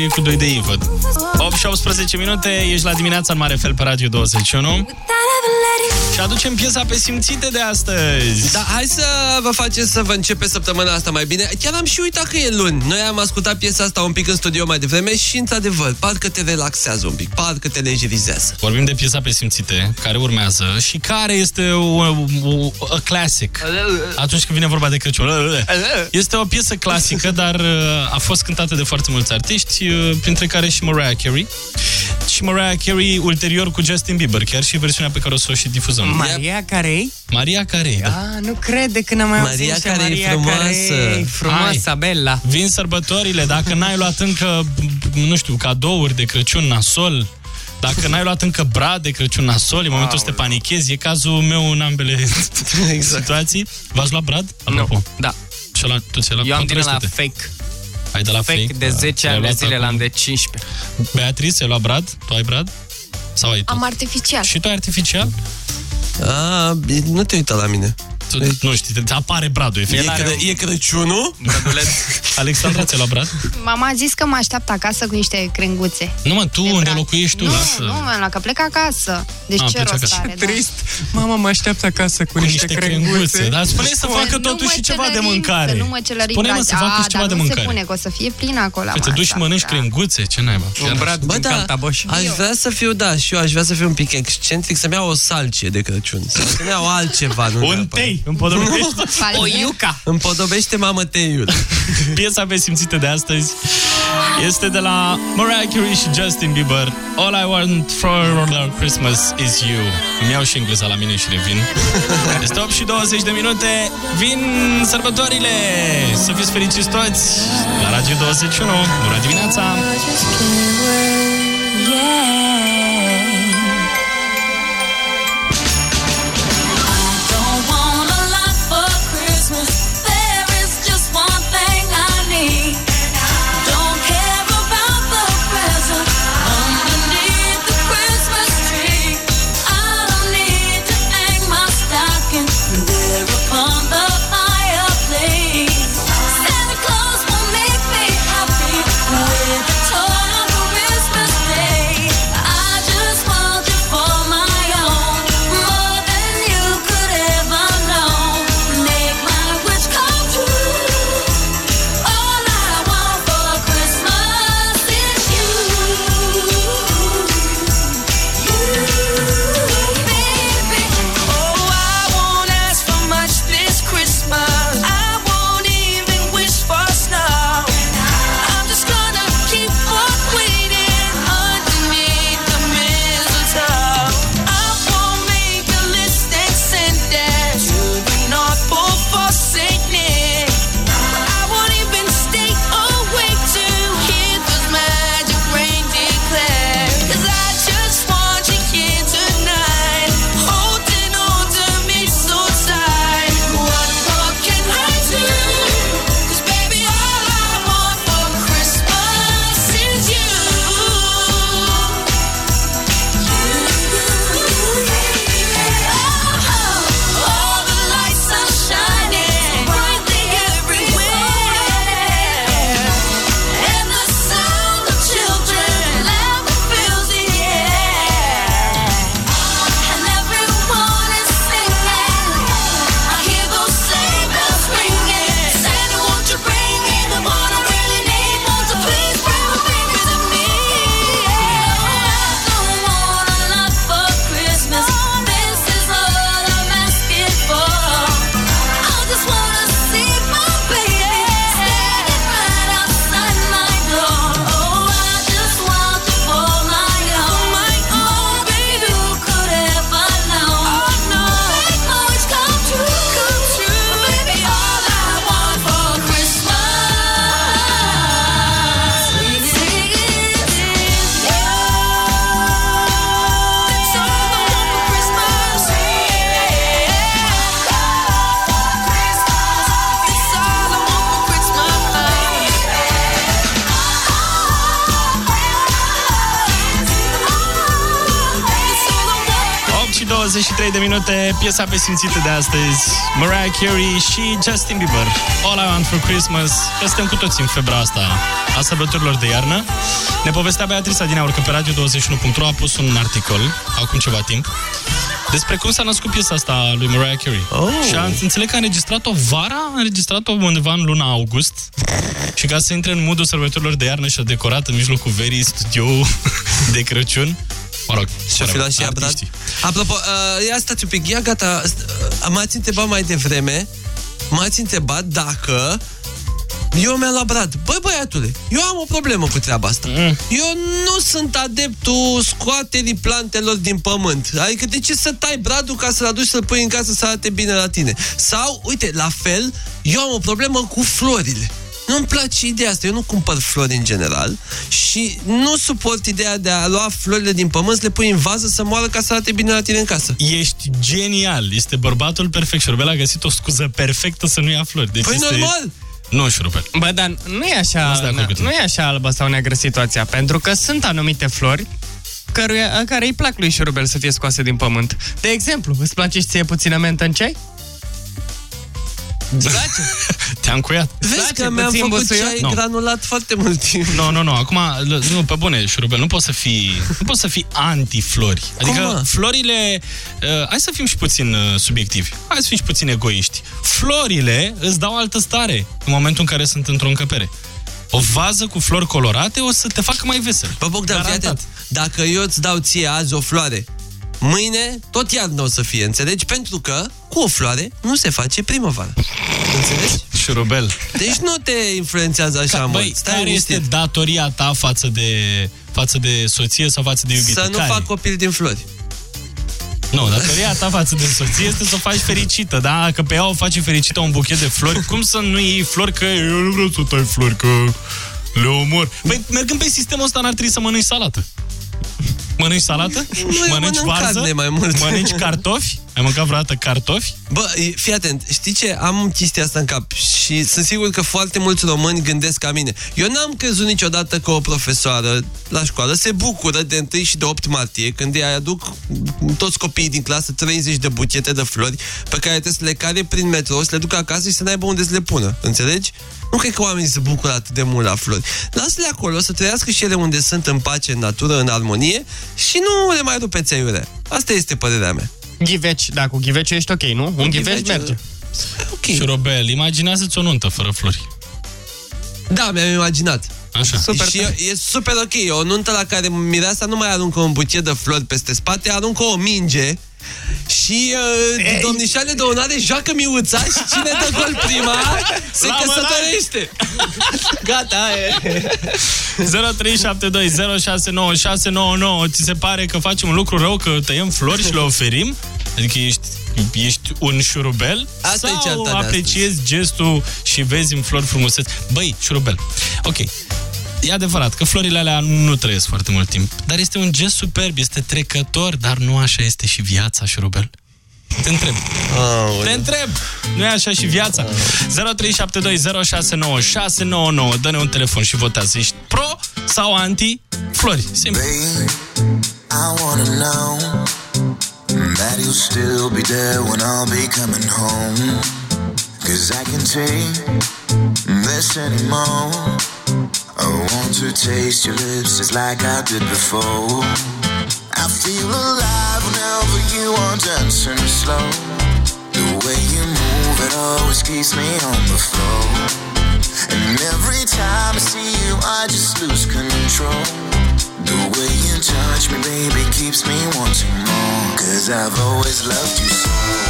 Chiara că e cu 2 de I, văd. 8 și 18 minute, ești la dimineața în mare fel pe Radio 21. Și aducem piesa pe simțite de astăzi. Da, hai să vă faceți să vă începe săptămâna asta mai bine. Chiar am și uitat că e luni. Noi am ascultat piesa asta un pic în studio mai devreme și, într-adevăr, parcă te relaxează un pic, parcă te lejerizează. Vorbim de piesa pe simțite, care urmează și care este o, o, a classic. Atunci când vine vorba de Crăciun. Este o piesă clasică, dar uh, a fost cântată de foarte mulți artiști, uh, printre care și Mariah Carey. Și Mariah Carey ulterior cu Justin Bieber, chiar și versiunea pe care o să o și difuzăm. Maria Carey? Maria Carey, da. Ah, nu crede că n-am mai auzit Maria și Carey, Maria frumoasă. Carey, frumoasă, Hai. bella. Vin sărbătorile, dacă n-ai luat încă, nu știu, cadouri de Crăciun nasol, dacă n-ai luat încă brad de Crăciun nasol, în momentul să te panichezi, e cazul meu în ambele exact. situații. V-ați luat brad? Apropo. Da. Și la, tu ți-ai luat Eu am din la contrastute? fake. Ai de la Fake fake? de Da. 10 Ți-ai ani de luat zile, acum- l-am de 15. Beatrice, ai luat brad? Tu ai brad? Sau ai tot? Am artificial. Și tu ai artificial? A, nu te uita la mine. Tu, nu știi, te apare bradul, E, efectiv. cră, e Crăciunul? Alexandra, ți-ai luat brad? Mama a zis că mă așteaptă acasă cu niște crenguțe. Nu mă, tu unde locuiești tu? Nu, lasă. nu, mă, la că plec acasă. Deci Ah, ce pleci rost acasă. are, da. Trist. Mama mă așteaptă acasă cu, Cu niște crenguțe. Dar spune să Să facă nu totuși mă și ceva de celărim, mâncare. Să nu mă celărim, Spune-mă dragi. să facă A, și ceva dar de nu mâncare. se pune, că o să fie plin acolo. Păi te mă, duci și așa, mănânci da. crenguțe? Ce naiba? Un brad Bă, din da, Caltaboș. aș vrea să fiu, da, și eu aș vrea să fiu un pic excentric, să-mi iau o salcie de Crăciun. Să-mi iau altceva, nu Un neapărat. Tei, împodobește. O iuca. Împodobește mamă teiul. Piesa pe simțite de astăzi este de la Mariah Carey și Justin Bieber. All I want for Christmas is you. Îmi iau și engleza la mine și revin. Este 8 și 20 de minute. Vin sărbătorile! Să fiți fericiți toți! La Radio 21, bună dimineața! Don't piesa simțite de astăzi, Mariah Carey și Justin Bieber. All I Want for Christmas. Că suntem cu toți în febra asta a sărbătorilor de iarnă. Ne povestea Beatrice Adinaur că pe Radio21.ro a pus un articol, acum ceva timp, despre cum s-a născut piesa asta a lui Mariah Carey. Oh. Și a înțeleg că a înregistrat-o vara, a înregistrat-o undeva în luna august și ca să intre în modul sărbătorilor de iarnă și a decorat în mijlocul verii studio de Crăciun. Mă rog, Și-a fi luat și abrat. Apropo, uh, ia stați un pic, ia gata, uh, m-ați întrebat mai devreme, m-ați întrebat dacă eu mi-am luat brad. Băi, băiatule, eu am o problemă cu treaba asta. Mm. Eu nu sunt adeptul scoaterii plantelor din pământ. Adică de ce să tai bradul ca să-l aduci să-l pui în casă să arate bine la tine? Sau, uite, la fel, eu am o problemă cu florile. Nu-mi place ideea asta, eu nu cumpăr flori în general și nu suport ideea de a lua florile din pământ, să le pui în vază să moară ca să arate bine la tine în casă. Ești genial, este bărbatul perfect. Șurubel a găsit o scuză perfectă să nu ia flori. Deci Păi este... normal! Nu, Șurubel. Bă, dar nu e așa, nu e așa albă sau neagră situația, pentru că sunt anumite flori căruia, care îi plac lui șurubel să fie scoase din pământ. De exemplu, îți place și ție puțină mentă în ceai? Îți place? Te-am cuiat. Vezi Place că mi-am puțin făcut busuioc? ceai Nu. granulat foarte mult timp. Nu, nu, nu, acum, l- nu, pe bune, șurubel, nu poți să fii, nu poți să fii anti-flori. Adică Cum, mă? florile, uh, hai să fim și puțin uh, subiectivi, hai să fim și puțin egoiști. Florile îți dau altă stare în momentul în care sunt într-o încăpere. O vază cu flori colorate o să te facă mai vesel. Bă, Bogdan, fii atent. Dacă eu îți dau ție azi o floare, mâine tot iarnă o să fie, înțelegi? Pentru că cu o floare nu se face primăvară. Înțelegi? Șurubel. Deci nu te influențează așa Ca, mult. băi, Stai care liniștit. este datoria ta față de, față de soție sau față de iubită? Să nu care? fac copil din flori. Nu, datoria ta față de soție este să o faci fericită, da? Că pe ea o faci fericită un buchet de flori. Cum să nu iei flori? Că eu nu vreau să tai flori, că le omor. Păi, mergând pe sistemul ăsta, n-ar trebui să mănânci salată. Mănânci salată? eu mănânci mănânc varză? carne mai mult. Mănânci cartofi? Ai mâncat vreodată cartofi? Bă, e- fii atent, știi ce? Am chestia asta în cap și sunt sigur că foarte mulți români gândesc ca mine. Eu n-am crezut niciodată că o profesoară la școală se bucură de 1 și de 8 martie când îi aduc toți copiii din clasă 30 de buchete de flori pe care trebuie să le care prin metrou, să le ducă acasă și să n-aibă unde să le pună. Înțelegi? Nu cred că oamenii se bucură atât de mult la flori. Lasă-le acolo să trăiască și ele unde sunt în pace, în natură, în armonie și nu le mai rupeți aiurea. Asta este părerea mea. Ghiveci, da, cu ghiveciul ești ok, nu? Un ghiveci ghiveci, merge. Ok. Și Robel, imaginează-ți o nuntă fără flori. Da, mi-am imaginat. Așa. Super și e, e super ok. O nuntă la care mireasa nu mai aruncă un buchet de flori peste spate, aruncă o minge și uh, domnișoare de onoare joacă miuța și cine dă gol prima se La căsătorește. Gata, e. 0372069699 Ți se pare că facem un lucru rău că tăiem flori și le oferim? Adică ești, ești un șurubel? Asta e sau cearta de apreciezi gestul și vezi în flori frumuseți? Băi, șurubel, ok, E adevărat că florile alea nu trăiesc foarte mult timp, dar este un gest superb, este trecător, dar nu așa este și viața, șurubel. Te întreb. Te întreb. Nu e așa și viața? 0372069699. Dă-ne un telefon și votează. Ești pro sau anti flori? Simplu. I wanna know that you'll still be there when I'll be coming home. Cause I can take this anymore. I want to taste your lips just like I did before. I feel alive whenever you are dancing slow. The way you move, it always keeps me on the floor. And every time I see you, I just lose control. The way you touch me, baby, keeps me wanting more. Cause I've always loved you so.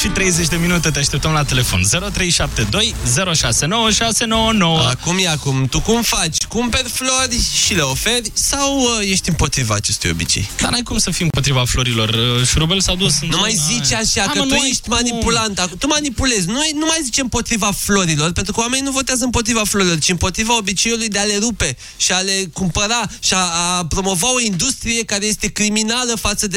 și 30 de minute te așteptăm la telefon. 0372 069699. Acum e acum. Tu cum faci? Cumperi flori și le oferi sau uh, ești împotriva acestui obicei? Dar n-ai cum să fii împotriva florilor. Uh, Șurubel s-a dus Nu mai uh, zici așa, Am, că tu ești cum. manipulant. Tu manipulezi. Nu, nu mai zici împotriva florilor, pentru că oamenii nu votează împotriva florilor, ci împotriva obiceiului de a le rupe și a le cumpăra și a, a promova o industrie care este criminală față de